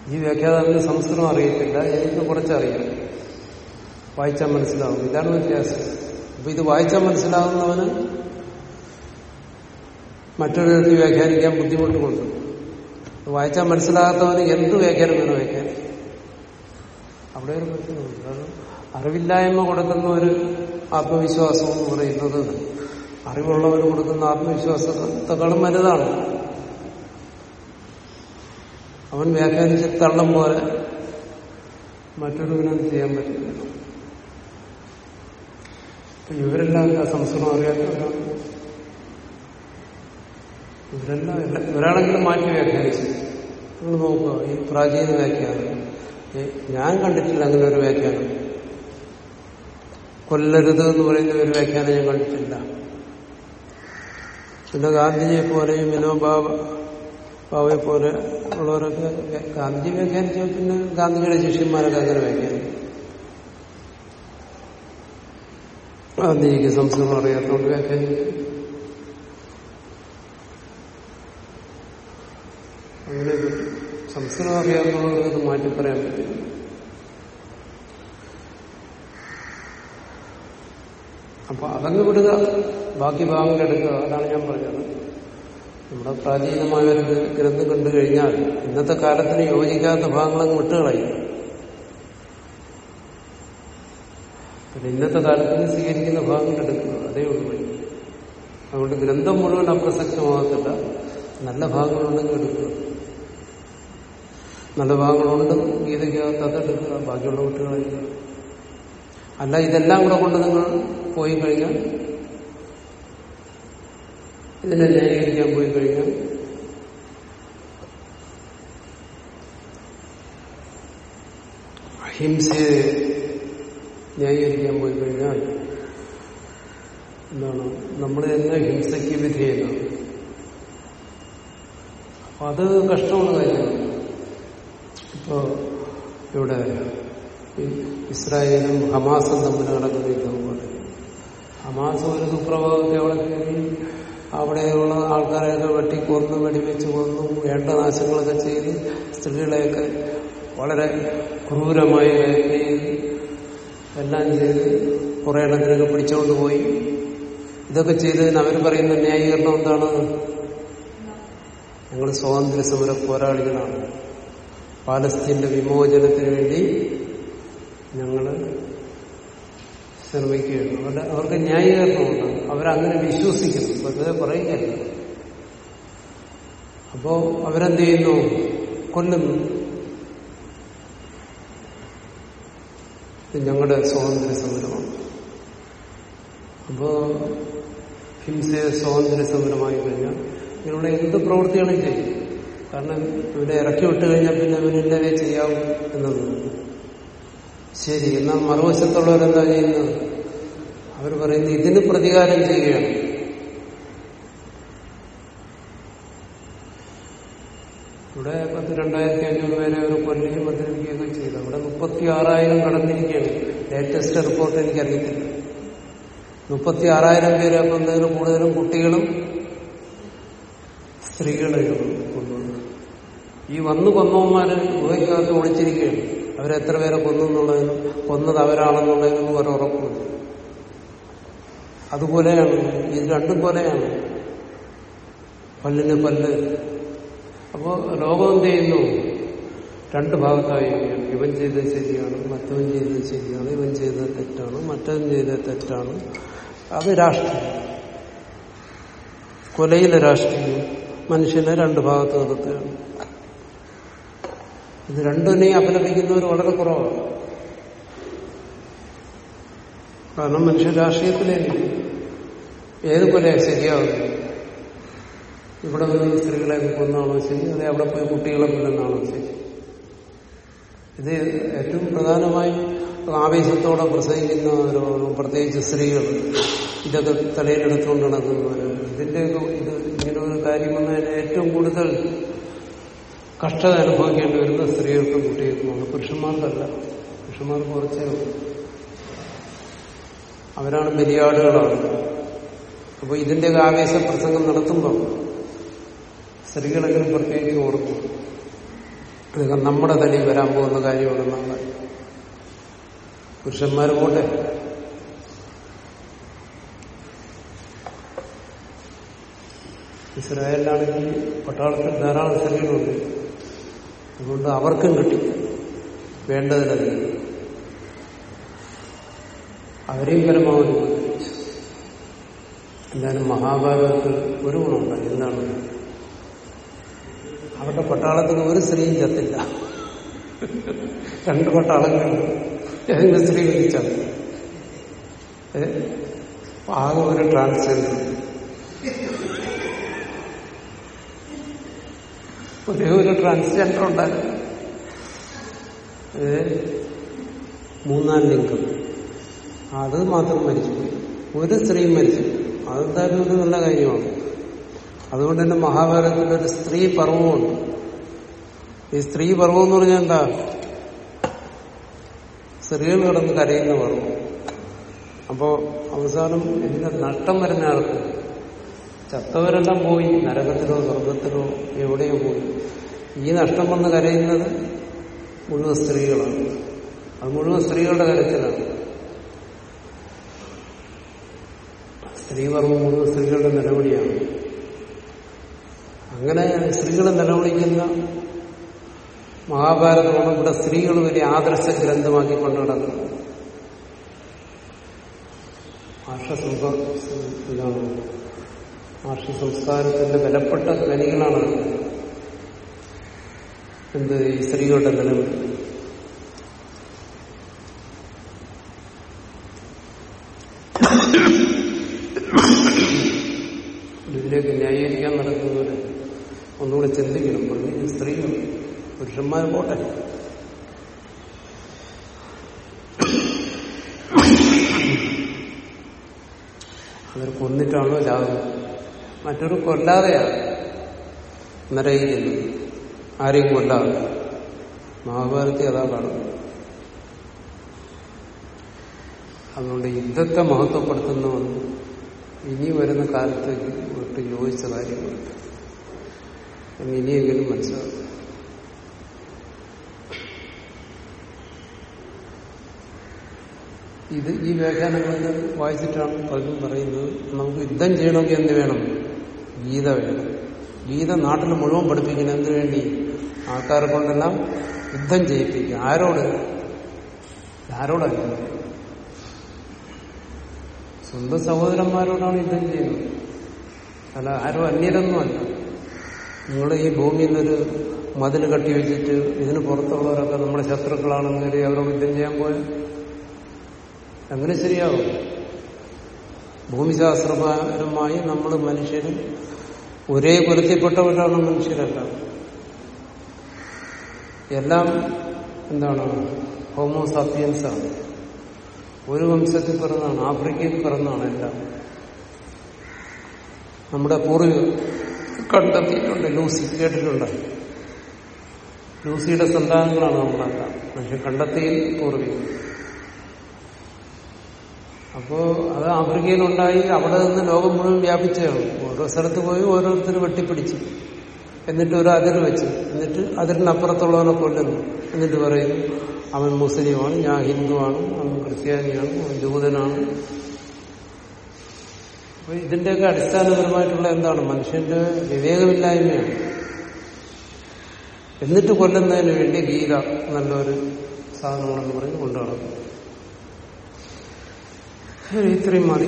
ഈ വ്യാഖ്യാതാവിന് സംസ്കൃതം അറിയത്തില്ല എനിക്ക് കുറച്ചറിയാം വായിച്ചാൽ മനസ്സിലാവും. ഇതാണ് വ്യത്യാസം. അപ്പൊ ഇത് വായിച്ചാൽ മനസ്സിലാവുന്നവന് മറ്റൊരിടത്ത് വ്യാഖ്യാനിക്കാൻ ബുദ്ധിമുട്ടുമുണ്ട്. വായിച്ചാൽ മനസ്സിലാകാത്തവന് എന്ത് വ്യാഖ്യാനം വേണം വ്യാഖ്യാനം? അവിടെ ഒരു പ്രശ്നമുണ്ട്. അറിവില്ലായ്മ കൊടുക്കുന്ന ഒരു ആത്മവിശ്വാസം എന്ന് പറയുന്നത് അറിവുള്ളവർ കൊടുക്കുന്ന ആത്മവിശ്വാസത്തെക്കാളും വലുതാണ്. അവൻ വ്യാഖ്യാനിച്ച് തള്ളം പോലെ മറ്റൊരുവിനും ചെയ്യാൻ പറ്റില്ല. ഇവരെല്ലാം സംസ്കൃതം അറിയാത്തവരാണ് ഇവരെല്ലാം ഒരാളെങ്കിലും മാറ്റി വ്യാഖ്യാനിച്ചു. നിങ്ങൾ നോക്കുക ഈ പ്രാചീന വ്യാഖ്യാനം. ഞാൻ കണ്ടിട്ടില്ല അങ്ങനെ ഒരു വ്യാഖ്യാനം. കൊല്ലരുത് എന്ന് പറയുന്ന ഒരു വ്യാഖ്യാനം ഞാൻ കണ്ടിട്ടില്ല. പിന്നെ ഗാന്ധിജിയെ പോലെയും വിനോബാബ ബാബയെ പോലെ ഉള്ളവരൊക്കെ ഗാന്ധിജി വ്യാഖ്യാനിച്ചാൽ പിന്നെ ഗാന്ധിജിയുടെ ശിഷ്യന്മാരൊക്കെ അങ്ങനെ വ്യാഖ്യാനിക്കും ഗാന്ധിജിക്ക് സംസ്കൃതം അറിയാത്തതുകൊണ്ട് വ്യാഖ്യാനിക്കും അങ്ങനെ സംസ്കൃതം അറിയാത്തവർക്ക് ഇത് മാറ്റി പറയാൻ പറ്റില്ല. അപ്പൊ അതങ്ങ് വിടുക ബാക്കി ഭാഗങ്ങൾ എടുക്കുക അതാണ് ഞാൻ പറഞ്ഞത്. നമ്മുടെ പ്രാചീനമായ ഒരു ഗ്രന്ഥം കണ്ടു കഴിഞ്ഞാൽ ഇന്നത്തെ കാലത്തിന് യോജിക്കാത്ത ഭാഗങ്ങളങ്ങ് വിട്ടുകളയും. പിന്നെ ഇന്നത്തെ കാലത്തിന് സ്വീകരിക്കുന്ന ഭാഗങ്ങൾ എടുക്കുക അതേ ഉള്ളൂ അതുകൊണ്ട് ഗ്രന്ഥം മുഴുവൻ അപ്രസക്തമാകത്തില്ല. നല്ല ഭാഗങ്ങളുണ്ടെങ്കിൽ എടുക്കുക. നല്ല ഭാഗങ്ങളുണ്ട് ഗീതയ്ക്കകത്ത് അതെടുക്കുക ബാക്കിയുള്ള കുട്ടികളായിരിക്കും അല്ല ഇതെല്ലാം കൂടെ കൊണ്ട് നിങ്ങൾ പോയി കഴിഞ്ഞാൽ ഇതിനെ ന്യായീകരിക്കാൻ പോയി കഴിഞ്ഞാൽ അഹിംസയെ ന്യായീകരിക്കാൻ പോയി കഴിഞ്ഞാൽ എന്താണ്? നമ്മൾ തന്നെ ഹിംസയ്ക്ക് വിധേയനാണ്. അപ്പൊ അത് കഷ്ടമുള്ള കാര്യമാണ്. ഇപ്പോ ഇവിടെ ഇസ്രായേലും ഹമാസും തമ്മിൽ നടക്കുന്ന യുദ്ധം പോലെ. ഹമാസ് ഒരു സുപ്രഭാതത്തെ അവിടെ കയറി അവിടെയുള്ള ആൾക്കാരെയൊക്കെ വെട്ടിക്കൊന്ന് വെടിവെച്ച് കൊന്നു വേണ്ട നാശങ്ങളൊക്കെ ചെയ്ത് സ്ത്രീകളെയൊക്കെ വളരെ ക്രൂരമായി ചെയ്ത് എല്ലാം ചെയ്ത് കുറെ എണ്ണത്തിനൊക്കെ പിടിച്ചുകൊണ്ട് പോയി. ഇതൊക്കെ ചെയ്തതിന് അവർ പറയുന്ന ന്യായീകരണം എന്താണ്? ഞങ്ങൾ സ്വാതന്ത്ര്യ സമര പോരാളികളാണ്. പാലസ്തീന്റെ വിമോചനത്തിന് വേണ്ടി ഞങ്ങൾ ശ്രമിക്കുകയാണ്. അവരുടെ അവർക്ക് ന്യായീകരണമുണ്ട്. അവരങ്ങനെ വിശ്വസിക്കുന്നു. വെറുതെ പറയുകയല്ല. അപ്പോ അവരെന്ത് ചെയ്യുന്നു? കൊല്ലുന്നു. ഞങ്ങളുടെ സ്വാതന്ത്ര്യ സമരമാണ്. അപ്പോ ഹിംസയെ സ്വാതന്ത്ര്യ സമരമായി കഴിഞ്ഞാൽ ഇവരുടെ എന്ത് പ്രവൃത്തികളും ചെയ്യും കാരണം ഇവിടെ ഇറക്കി വിട്ട് കഴിഞ്ഞാൽ പിന്നെ അവനില്ലതേ ചെയ്യാവും എന്നത്. ശരി എന്നാൽ മറുവശത്തുള്ളവരെന്താ ചെയ്യുന്നത്? അവർ പറയുന്നത് ഇതിന് പ്രതികാരം ചെയ്യുകയാണ്. ഇവിടെ പത്ത് രണ്ടായിരത്തി അഞ്ഞൂറ് പേരെ അവർ കൊല്ലുകയും മദ്രവിക്കുകയൊക്കെ ചെയ്തു. അവിടെ മുപ്പത്തി ആറായിരം കടന്നിരിക്കുകയാണ് ലേറ്റസ്റ്റ് റിപ്പോർട്ട് എനിക്കറിയത്തില്ല. മുപ്പത്തി ആറായിരം പേരെ അപ്പം കൂടുതലും കുട്ടികളും സ്ത്രീകളും കൊണ്ടുവന്നു ഈ വന്നു കൊന്നവന്മാര് ഗുഹയ്ക്കകത്ത് ഒളിച്ചിരിക്കുകയാണ്. അവരെത്ര പേരെ കൊന്നു എന്നുള്ളതിനും കൊന്നത് അവരാണെന്നുള്ളതിനും ഒരു ഉറപ്പുണ്ട് അതുപോലെയാണ്. ഇത് രണ്ടും പോലെയാണ്. പല്ലിന് പല്ല്. അപ്പോ ലോകം എന്ത് ചെയ്യുന്നു? രണ്ട് ഭാഗത്തായി ഇവൻ ചെയ്തത് ശരിയാണ് മറ്റവൻ ചെയ്തത് ശരിയാണ് ഇവൻ ചെയ്തത് തെറ്റാണ് മറ്റവൻ ചെയ്തത് തെറ്റാണ്. അത് രാഷ്ട്രീയം. കൊലയിലെ രാഷ്ട്രീയം മനുഷ്യനെ രണ്ട് ഭാഗത്ത് നിർത്തുകയാണ്. ഇത് രണ്ടിനെയും അപലപിക്കുന്നവർ വളരെ കുറവാണ്. കാരണം മനുഷ്യ രാഷ്ട്രീയത്തിലേക്ക് ഏത് കൊലയാണ് ശരിയാവും ഇവിടെ നിന്ന് സ്ത്രീകളെ കൊന്നാണോ ശരി? അതെ അവിടെ പോയി കുട്ടികളെ കൊല്ലുന്നതാണോ ശരി? ഇത് ഏറ്റവും പ്രധാനമായും ആവേശത്തോടെ പ്രസംഗിക്കുന്ന ഒരു പ്രത്യേകിച്ച് സ്ത്രീകൾ ഇതൊക്കെ തലയിലെടുത്തുകൊണ്ട് നടക്കുന്നവരോ. ഇതിന്റെയൊക്കെ ഇത് ഇങ്ങനെ ഒരു കാര്യം വന്നതിന് ഏറ്റവും കൂടുതൽ കഷ്ടത അനുഭവിക്കേണ്ടി വരുന്ന സ്ത്രീകൾക്കും കുട്ടികൾക്കുമാണ് പുരുഷന്മാർക്കല്ല. പുരുഷന്മാർക്ക് കുറച്ചേ അവരാണ് ബലിയാടുകളാണ് അപ്പോൾ ഒരു ആവേശ പ്രസംഗം നടത്തുമ്പോൾ സ്ത്രീകളെങ്കിലും പ്രത്യേകിച്ച് ഓർക്കും. ഇതൊക്കെ നമ്മുടെ തലയിൽ വരാൻ പോകുന്ന കാര്യമാണ് നമ്മൾ പുരുഷന്മാർ പോട്ടെ. ഇസ്രായേലിലാണെങ്കിൽ പട്ടാളത്തിൽ ധാരാളം സ്ത്രീകളുണ്ട്. അതുകൊണ്ട് അവർക്കും കിട്ടി. വേണ്ടതിലധികം. അവരെയും പരമാവധി ഉപദ്രവിച്ചു എന്തായാലും മഹാഭാരതത്തിൽ ഒരു ഗുണമുണ്ട്. എന്താണ്? അവരുടെ പട്ടാളത്തിന് ഒരു സ്ത്രീയും ചത്തില്ല. രണ്ട് പട്ടാളങ്ങളുണ്ട് ഏതെങ്കിലും സ്ത്രീ വിളിച്ചാൽ ആകെ ഒരു ട്രാൻസ്ജെൻഡർ ഒരേ ഒരു ട്രാൻസ്ജെൻഡർ ഉണ്ടായിരുന്നു. മൂന്നാം ലിംഗം. അത് മാത്രം മരിച്ചുപോയി ഒരു സ്ത്രീയും മരിച്ചു. അതെന്തായാലും ഒരു നല്ല കാര്യമാണ്. അതുകൊണ്ട് തന്നെ മഹാഭാരതത്തിൽ ഒരു സ്ത്രീ പർവമുണ്ട് ഈ സ്ത്രീ പർവം എന്ന് പറഞ്ഞാൽ എന്താ? സ്ത്രീകൾ കിടന്ന് കരയുന്ന പർവം അപ്പോ അവസാനം ഇതിന്റെ നഷ്ടം വരുന്ന ആൾക്ക് ചത്തവരെല്ലാം പോയി. നരകത്തിലോ സ്വർഗത്തിലോ എവിടെയോ പോയി. ഈ നഷ്ടം വന്ന് കരയുന്നത് മുഴുവൻ സ്ത്രീകളാണ്. അത് മുഴുവൻ സ്ത്രീകളുടെ കരച്ചിലാണ്. സ്ത്രീപർവം മുഴുവൻ സ്ത്രീകളുടെ നിലവിളിയാണ്. അങ്ങനെ സ്ത്രീകളെ നിലവിളിക്കുന്ന മഹാഭാരതമാണ് ഇവിടെ സ്ത്രീകൾ വലിയ ആദർശ ഗ്രന്ഥമാക്കി കൊണ്ടു നടക്കുന്നത്. ഭാഷ ഇതാണ് ഭാഷ സംസ്കാരത്തിന്റെ വിലപ്പെട്ട ധനികളാണ് എന്ത്? ഈ സ്ത്രീകളുടെ നിലവിളി. ന്യായീകരിക്കാൻ നടക്കുന്നവര് ഒന്നുകൂടെ ചിന്തിക്കണം പ്രത്യേകിച്ച് സ്ത്രീകൾ പുരുഷന്മാർ പോട്ടെ. അവർ കൊന്നിട്ടാണോ ലാഭം മറ്റൊരു കൊല്ലാതെയാണ്. നരയിക്കുന്നത് ആരെയും കൊല്ലാതെ. മഹാഭാരതി അതാ കാണുന്നത്. അതുകൊണ്ട് യുദ്ധത്തെ മഹത്വപ്പെടുത്തുന്നവർ ഇനി വരുന്ന കാലത്തേക്ക് ഒട്ട് യോജിച്ച കാര്യങ്ങളുണ്ട് ഇനിയെങ്കിലും മനസ്സിലാക്കും. ഇത് ഈ വ്യാഖ്യാനങ്ങളിൽ വായിച്ചിട്ടാണ് പലരും പറയുന്നത്. നമുക്ക് യുദ്ധം ചെയ്യണമെങ്കിൽ എന്ത് വേണം? ഗീത വേണം. ഗീത നാട്ടിൽ മുഴുവൻ പഠിപ്പിക്കണം എന്തിനു വേണ്ടി? ആൾക്കാരെ കൊണ്ടെല്ലാം യുദ്ധം ചെയ്യിപ്പിക്കുക. ആരോട്? ആരോടല്ല സ്വന്തം സഹോദരന്മാരോടാണ് യുദ്ധം ചെയ്യുന്നത്. അല്ല ആരും അന്യരൊന്നുമല്ല. നിങ്ങൾ ഈ ഭൂമിയിൽ നിന്നൊരു മതിൽ കെട്ടി വെച്ചിട്ട് ഇതിന് പുറത്തുള്ളവരൊക്കെ നമ്മുടെ ശത്രുക്കളാണെന്ന് കരുതി അവരോട് യുദ്ധം ചെയ്യാൻ പോയാൽ അങ്ങനെ ശരിയാവും. ഭൂമിശാസ്ത്രപരമായി നമ്മൾ മനുഷ്യരും ഒരേ കുലത്തിൽപ്പെട്ടവരാണ് മനുഷ്യരല്ല. എല്ലാം എന്താണ്? ഹോമോസാപ്പിയൻസാണ് ഒരു വംശത്തിൽ പിറന്നാണ് ആഫ്രിക്കയിൽ പിറന്നാണ് എല്ലാം. നമ്മുടെ പൂർവികർ കണ്ടെത്തിയിട്ടുണ്ട് ലൂസി കേട്ടിട്ടുണ്ട്. ലൂസിയുടെ സന്താനങ്ങളാണ് നമ്മളെല്ലാം പക്ഷെ കണ്ടെത്തിയിൽ പൂർവികർ അപ്പോ അത് ആഫ്രിക്കയിലുണ്ടായി അവിടെ നിന്ന് ലോകം മുഴുവൻ വ്യാപിച്ചതാണ് ഓരോ സ്ഥലത്ത് പോയി ഓരോരുത്തർ വെട്ടിപ്പിടിച്ച്. എന്നിട്ട് ഒരു അതിർ വെച്ച്. എന്നിട്ട് അതിരിനപ്പുറത്തുള്ളവനെ കൊല്ലുന്നു. എന്നിട്ട് പറയുന്നു അവൻ മുസ്ലിമാണ് ഞാൻ ഹിന്ദുവാണ് അവൻ ക്രിസ്ത്യാനിയാണ് അവൻ ജൂതനാണ് അപ്പൊ ഇതിന്റെയൊക്കെ അടിസ്ഥാനപരമായിട്ടുള്ള എന്താണ്? മനുഷ്യന്റെ വിവേകമില്ലായ്മയാണ്. എന്നിട്ട് കൊല്ലുന്നതിന് വേണ്ടി ഗീത നല്ലൊരു സാധനമാണെന്ന് പറഞ്ഞ് കൊണ്ടുനടക്കും ശരി ഇത്രയും മതി.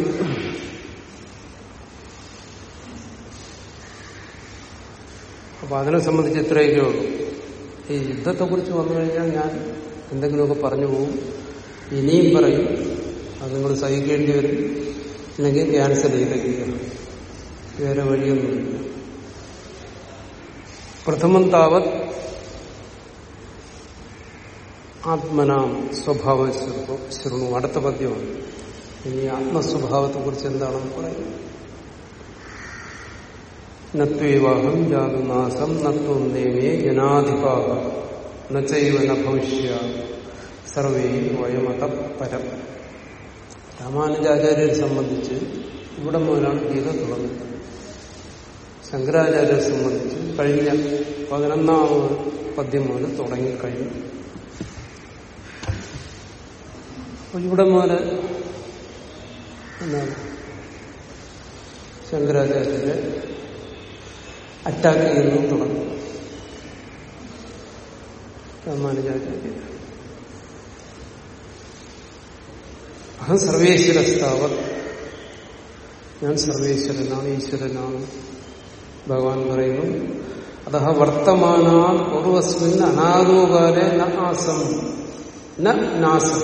അപ്പൊ അതിനെ സംബന്ധിച്ച് ഇത്രയൊക്കെ ഉള്ളൂ. ഈ യുദ്ധത്തെക്കുറിച്ച് വന്നു കഴിഞ്ഞാൽ ഞാൻ എന്തെങ്കിലുമൊക്കെ പറഞ്ഞു പോകും ഇനിയും പറയും. അത് നിങ്ങൾ സഹിക്കേണ്ടി വരും. അല്ലെങ്കിൽ ക്യാൻസൽ ചെയ്തേക്കുക വേറെ വഴിയൊന്നുമില്ല. പ്രഥമം താവത് ആത്മനാം സ്വഭാവ ശൃണു അടുത്ത പദ്യമാണ്. ഇനി ആത്മസ്വഭാവത്തെ കുറിച്ച് എന്താണെന്ന് പറയുന്നത് നത്വേവാഹം ജാതുനാസം നത്വം ദേവേ ജനാധിപാഹ. നൈവ ഭവിഷ്യ. സർവേ വയമത പരം രാമാനുജാചാര്യരെ സംബന്ധിച്ച് ഇവിടെ മുതലാണ് ഗീത തുടങ്ങുന്നത്. ശങ്കരാചാര്യരെ സംബന്ധിച്ച് കഴിഞ്ഞ പതിനൊന്നാം പദ്യം മുതൽ തുടങ്ങിക്കഴിഞ്ഞു. ഇവിടെ മുതൽ എന്താണ്? ശങ്കരാചാര്യരെ അറ്റാക്ക് ചെയ്യുന്നു തുടങ്ങും. രാമാനുജാചാര്യ അഹം സർവേശ്വരസ്ഥാവത് ഞാൻ സർവേശ്വരനാണ് ഈശ്വരനാണ്. ഭഗവാൻ പറയുന്നു അതഹ വർത്തമാന പൂർവസ്മിൻ അനാദോകാലെ നാസം നാസം.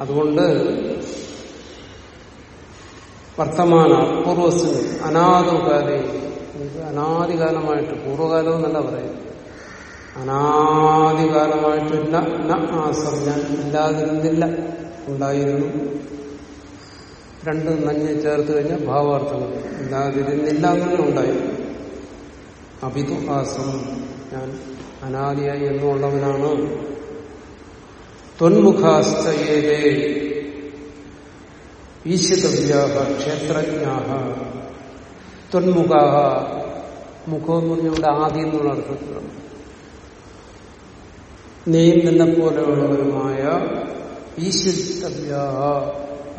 അതുകൊണ്ട് വർത്തമാന പൂർവസ്മിൻ അനാദോകാലെ അനാദികാലമായിട്ട് പൂർവകാലം എന്നല്ല പറയും അനാദികാലമായിട്ട് ആസം ഞാൻ ഇല്ലാതിരുന്നില്ല. ഉണ്ടായിരുന്നു. രണ്ട് നഞ്ഞ് ചേർത്ത് കഴിഞ്ഞാൽ ഭാവാർത്ഥങ്ങൾ. ഇല്ലാതിരുന്നില്ല അങ്ങനെ ഉണ്ടായിരുന്നു അഭിതു ആസം. ഞാൻ അനാദിയായി എന്നുള്ളവനാണ്. ത്വന്മുഖാശ്ചയേതേ. ഈശ്വതവ്യാഹ ക്ഷേത്രജ്ഞാഹ. ത്വന്മുഖാഹ. മുഖം എന്ന് പറഞ്ഞാൽ ഇവിടെ ആദ്യം എന്നുള്ള അർത്ഥത്തിലാണ്. നീയും നിന്നെ ഈശ്വരവ്യാഹ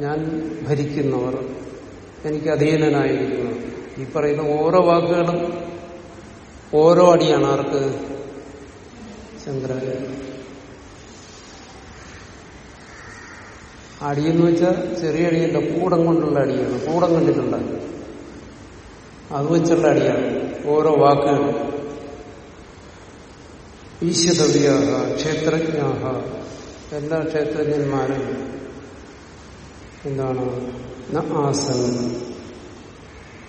ഞാൻ ഭരിക്കുന്നവർ എനിക്ക് അധീനനായിരിക്കുന്നു. ഈ പറയുന്ന ഓരോ വാക്കുകളും ഓരോ അടിയാണ് ആർക്ക്? ശങ്കരാചാര്യ അടിയെന്ന് വെച്ചാൽ ചെറിയ അടിയല്ല കൂടം കൊണ്ടുള്ള അടിയാണ്. കൂടം കണ്ടിട്ടുണ്ട്? അത് വെച്ചുള്ള അടിയാണ്. ഓരോ വാക്കുകൾ ഈശ്വരവ്യാഹ ക്ഷേത്രജ്ഞാഹ. എല്ലാ ക്ഷേത്രജ്ഞന്മാരും എന്താണ്? ന ആസൻ.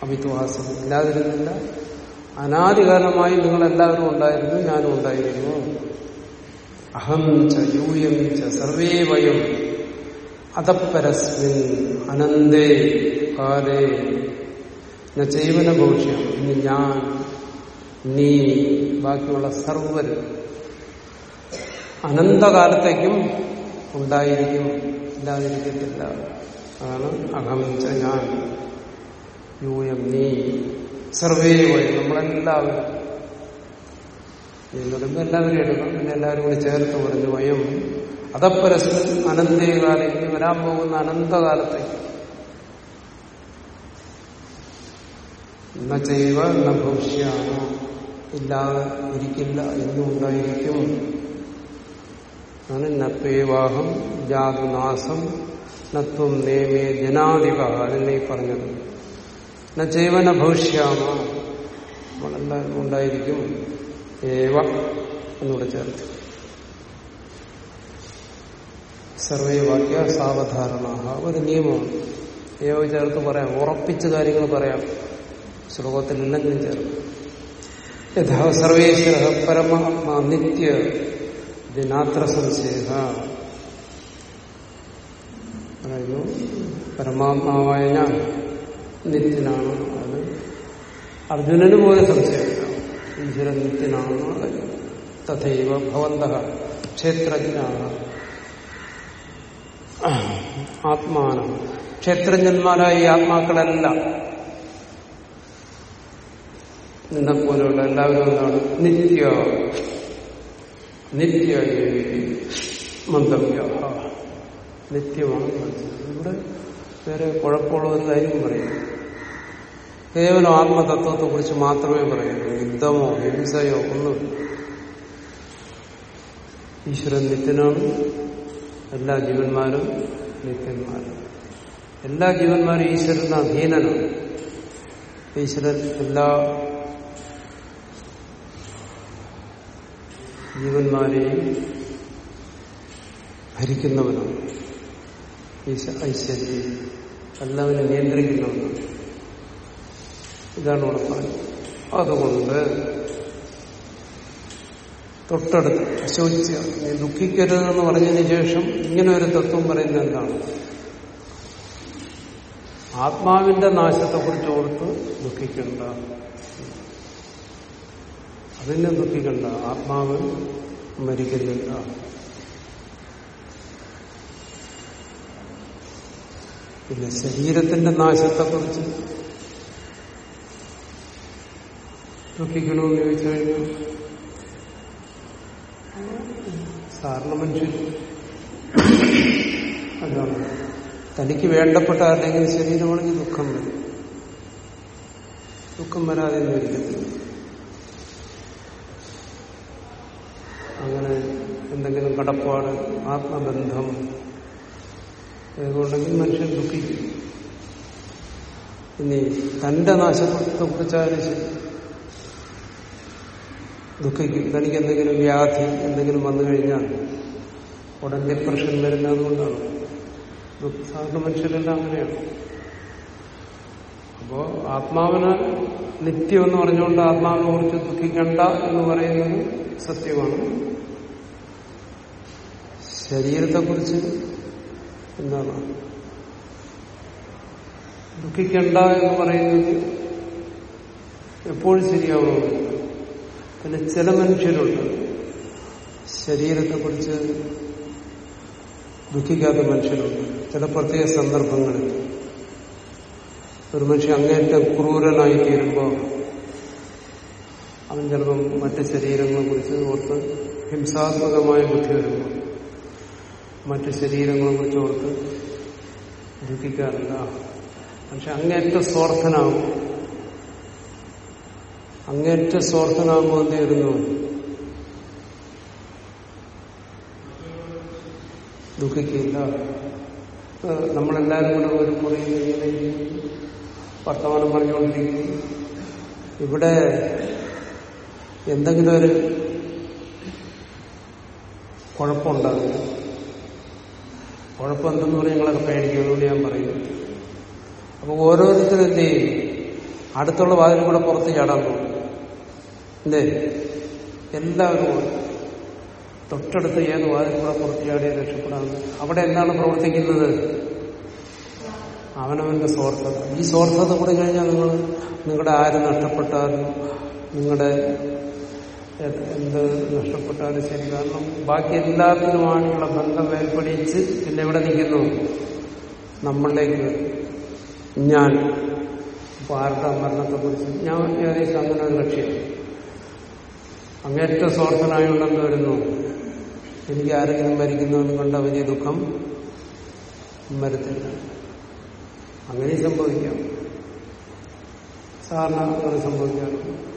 അമിത്വാസൻ ഇല്ലാതിരുന്നില്ല. അനാദികാലമായി നിങ്ങളെല്ലാവരും ഉണ്ടായിരുന്നു ഞാനും ഉണ്ടായിരുന്നു. അഹം ച യൂയം ച സർവേ വയം അതപ്പരസ്മിൻ അനന്തേ കാലേ. നൈവന ഭവിഷ്യം ഇനി ഞാൻ നീ ബാക്കിയുള്ള സർവരും അനന്തകാലത്തേക്കും ഉണ്ടായിരിക്കും. ഇല്ലാതിരിക്കത്തില്ല. അതാണ് അഹംച ഞാൻ. എം നീ. സർവേ വഴി നമ്മളെല്ലാവരും. എന്ന് പറയുമ്പോൾ എല്ലാവരും എടുക്കണം പിന്നെ എല്ലാവരും കൂടി ചേർത്ത് പറഞ്ഞു വയം. അതപ്പരസ്മിൻ അനന്തകാലം ഇനി വരാൻ പോകുന്ന അനന്തകാലത്തേക്ക്. എന്ന ചെയ്യുക എന്ന ഭവിഷ്യാണ് ഇല്ലാതെ ഇരിക്കില്ല എന്നും ഉണ്ടായിരിക്കും നത്വേവാഹം ജാതുനാസം നത്വം നേമേ ജനാധിപ എന്നീ പറഞ്ഞത്. ന ജൈവന ഭവിഷ്യാമ. നമ്മളെല്ലാവരും ഉണ്ടായിരിക്കും. ഏവ എന്നൂടെ ചേർത്ത്. സർവേ വാക്യ സാവധാരണ ഒരു നിയമമാണ് ഏവ ചേർത്ത് പറയാം. ഉറപ്പിച്ച കാര്യങ്ങൾ പറയാം. ശ്ലോകത്തിൽ ഇല്ലെങ്കിലും ചേർത്ത്. യഥാ സർവേശ്വര പരമാത്മാ നിത്യ ദിനാത്ര സംശയ പറയുന്നു പരമാത്മാവായ ഞാൻ നിത്യനാണ് അത്. അർജുനന് പോലെ സംശയമില്ല. ഈശ്വരൻ നിത്യനാണെന്ന് തഥൈവ ഭവന്ത ക്ഷേത്രജ്ഞാണ് ആത്മാനം. ക്ഷേത്രജ്ഞന്മാരായ ഈ ആത്മാക്കളെല്ലാം. നിന്നെപ്പോലെയുള്ള എല്ലാവരും എന്താണ്? നിത്യ നിത്യ മന്തവ്യ നിത്യമാണ് ഇവിടെ വേറെ കുഴപ്പമുള്ള ഒരു കാര്യം പറയുന്നു കേവലം ആത്മതത്വത്തെ കുറിച്ച് മാത്രമേ പറയുള്ളൂ. യുദ്ധമോ ഹിംസയോ ഒന്നും ഈശ്വരൻ നിത്യനാണ്. എല്ലാ ജീവന്മാരും നിത്യന്മാരും എല്ലാ ജീവന്മാരും ഈശ്വരന് അധീനനാണ് ഈശ്വരൻ എല്ലാ ജീവന്മാരെയും ഭരിക്കുന്നവനാണ് ഐശ്വര്യം എല്ലാവരും നിയന്ത്രിക്കുന്നവനാണ് ഇതാണ് ഇവിടെ അതുകൊണ്ട് തൊട്ടടുത്ത് അശോചിച്ച നീ ദുഃഖിക്കരുതെന്ന് പറഞ്ഞതിന് ശേഷം ഇങ്ങനെ ഒരു തത്വം പറയുന്നത് എന്താണ്? ആത്മാവിന്റെ നാശത്തെക്കുറിച്ച് ഓർത്ത് ദുഃഖിക്കണ്ട. അതിനെ ദുഃഖിക്കണ്ട ആത്മാവ് മരിക്കുന്നില്ല പിന്നെ ശരീരത്തിന്റെ നാശത്തെക്കുറിച്ച് ദുഃഖിക്കണമെന്ന് ചോദിച്ചു കഴിഞ്ഞാൽ സാധാരണ മനുഷ്യൻ അതാണ്. തനിക്ക് വേണ്ടപ്പെട്ട ആരുടെങ്കിലും ശരീരമാണെങ്കിൽ ദുഃഖം വരും. ദുഃഖം വരാതെ ഒന്നും അങ്ങനെ എന്തെങ്കിലും കടപ്പാട് ആത്മബന്ധം. ഇതുകൊണ്ടെങ്കിൽ മനുഷ്യൻ ദുഃഖിക്കും. ഇനി തന്റെ നാശത്തെ കുറിച്ചാലും ദുഃഖിക്കും. തനിക്ക് എന്തെങ്കിലും വ്യാധി എന്തെങ്കിലും വന്നു കഴിഞ്ഞാൽ ഉടൻ ഡിപ്രഷൻ വരുന്നത് കൊണ്ടാണ്. സാധാരണ മനുഷ്യരെല്ലാം അങ്ങനെയാണ്. അപ്പോ ആത്മാവിന് നിത്യം എന്ന് പറഞ്ഞുകൊണ്ട് ആത്മാവിനെ കുറിച്ച് ദുഃഖിക്കണ്ട എന്ന് പറയുന്നത് സത്യമാണ്. ശരീരത്തെക്കുറിച്ച് എന്താണ്? ദുഃഖിക്കണ്ട എന്ന് പറയുന്നത് എപ്പോഴും ശരിയാവുന്നു പിന്നെ ചില മനുഷ്യരുണ്ട് ശരീരത്തെക്കുറിച്ച് ദുഃഖിക്കാത്ത മനുഷ്യരുണ്ട്. ചില പ്രത്യേക സന്ദർഭങ്ങളിൽ ഒരു മനുഷ്യൻ അങ്ങേറ്റം ക്രൂരനായി തീരുമ്പോൾ അവൻ ചിലപ്പം മറ്റ് ശരീരങ്ങളെ കുറിച്ച് ഓർത്ത് ഹിംസാത്മകമായ ബുദ്ധി വരുമ്പോൾ മറ്റ് ശരീരങ്ങളെ കുറിച്ച് ഓർത്ത് ദുഃഖിക്കാറില്ല. പക്ഷെ അങ്ങേറ്റ സ്വാർത്ഥനാകും അങ്ങേറ്റ സ്വാർത്ഥനാകുമ്പോൾ എന്ത് ചെയ്യുന്നു? ദുഃഖിക്കില്ല. നമ്മളെല്ലാവരും കൂടെ ഒരു മുറിയിൽ ഇങ്ങനെ വർത്തമാനം പറഞ്ഞുകൊണ്ടിരിക്കുന്നു. ഇവിടെ എന്തെങ്കിലും ഒരു കുഴപ്പമുണ്ടാകുന്നു കുഴപ്പം എന്തെന്ന് പറഞ്ഞാൽ ഞങ്ങളൊക്കെ പേടിക്കും. അതുകൊണ്ട് ഞാൻ പറയുന്നു അപ്പൊ ഓരോരുത്തരും എന്ത് ചെയ്യും? അടുത്തുള്ള വാതിൽ കൂടെ പുറത്ത് ചാടാൻ പോകും എന്തേ? എല്ലാവരും തൊട്ടടുത്ത് ഏത് വാതിൽ കൂടെ പുറത്ത് ചാടിയ രക്ഷപ്പെടാൻ? അവിടെ എന്താണ് പ്രവർത്തിക്കുന്നത്? അവനവന്റെ സ്വാർത്ഥത. ഈ സ്വാർത്ഥത കൂടി കഴിഞ്ഞാൽ നിങ്ങൾ നിങ്ങളുടെ ആര് നഷ്ടപ്പെട്ടാലും നിങ്ങളുടെ എന്ത് നഷ്ടപ്പെട്ടാലും ശരി. കാരണം ബാക്കി എല്ലാത്തിനുമായിട്ടുള്ള ബന്ധം ഏർപ്പെടിച്ച് പിന്നെ എവിടെ നിൽക്കുന്നു? നമ്മളിലേക്ക്. ഞാൻ. ഇപ്പൊ ആരുടെ മരണത്തെ കുറിച്ച് ഞാൻ ഏകദേശം അങ്ങനെ ഒരു ലക്ഷ്യം. അങ്ങേറ്റ സ്വാർത്ഥനായോണ്ടെന്ന് വരുന്നു? എനിക്ക് ആരെങ്കിലും മരിക്കുന്നതെന്ന് കണ്ട വലിയ ദുഃഖം വരത്തില്ല അങ്ങനെ സംഭവിക്കാം. സാധാരണ അങ്ങനെ സംഭവിക്കാറുണ്ട്.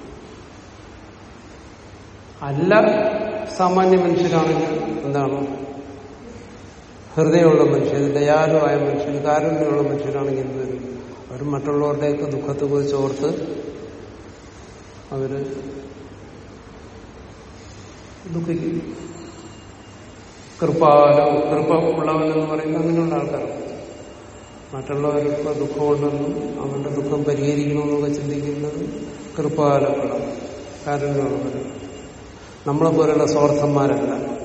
അല്ല സാമാന്യ മനുഷ്യരാണെങ്കിൽ എന്താണ്? ഹൃദയമുള്ള മനുഷ്യർ ദയാലുവായ മനുഷ്യർ കാരുണ്യമുള്ള മനുഷ്യരാണെങ്കിൽ എന്ത് വരും? അവർ മറ്റുള്ളവരുടെയൊക്കെ ദുഃഖത്തെ കുറിച്ച് ഓർത്ത് അവർ ദുഃഖിക്കും. കൃപാലോ കൃപ ഉള്ളവനെന്ന് പറയുന്നത് അങ്ങനെയുള്ള ആൾക്കാരാണ്. മറ്റുള്ളവർക്ക് ദുഃഖമുണ്ടെന്നും അവരുടെ ദുഃഖം പരിഹരിക്കണമെന്നൊക്കെ ചിന്തിക്കുന്നത് കൃപാലകളാണ് കാരുണ്യമുള്ളവർ നമ്മളെ പോലെയുള്ള സ്വാർത്ഥന്മാരല്ല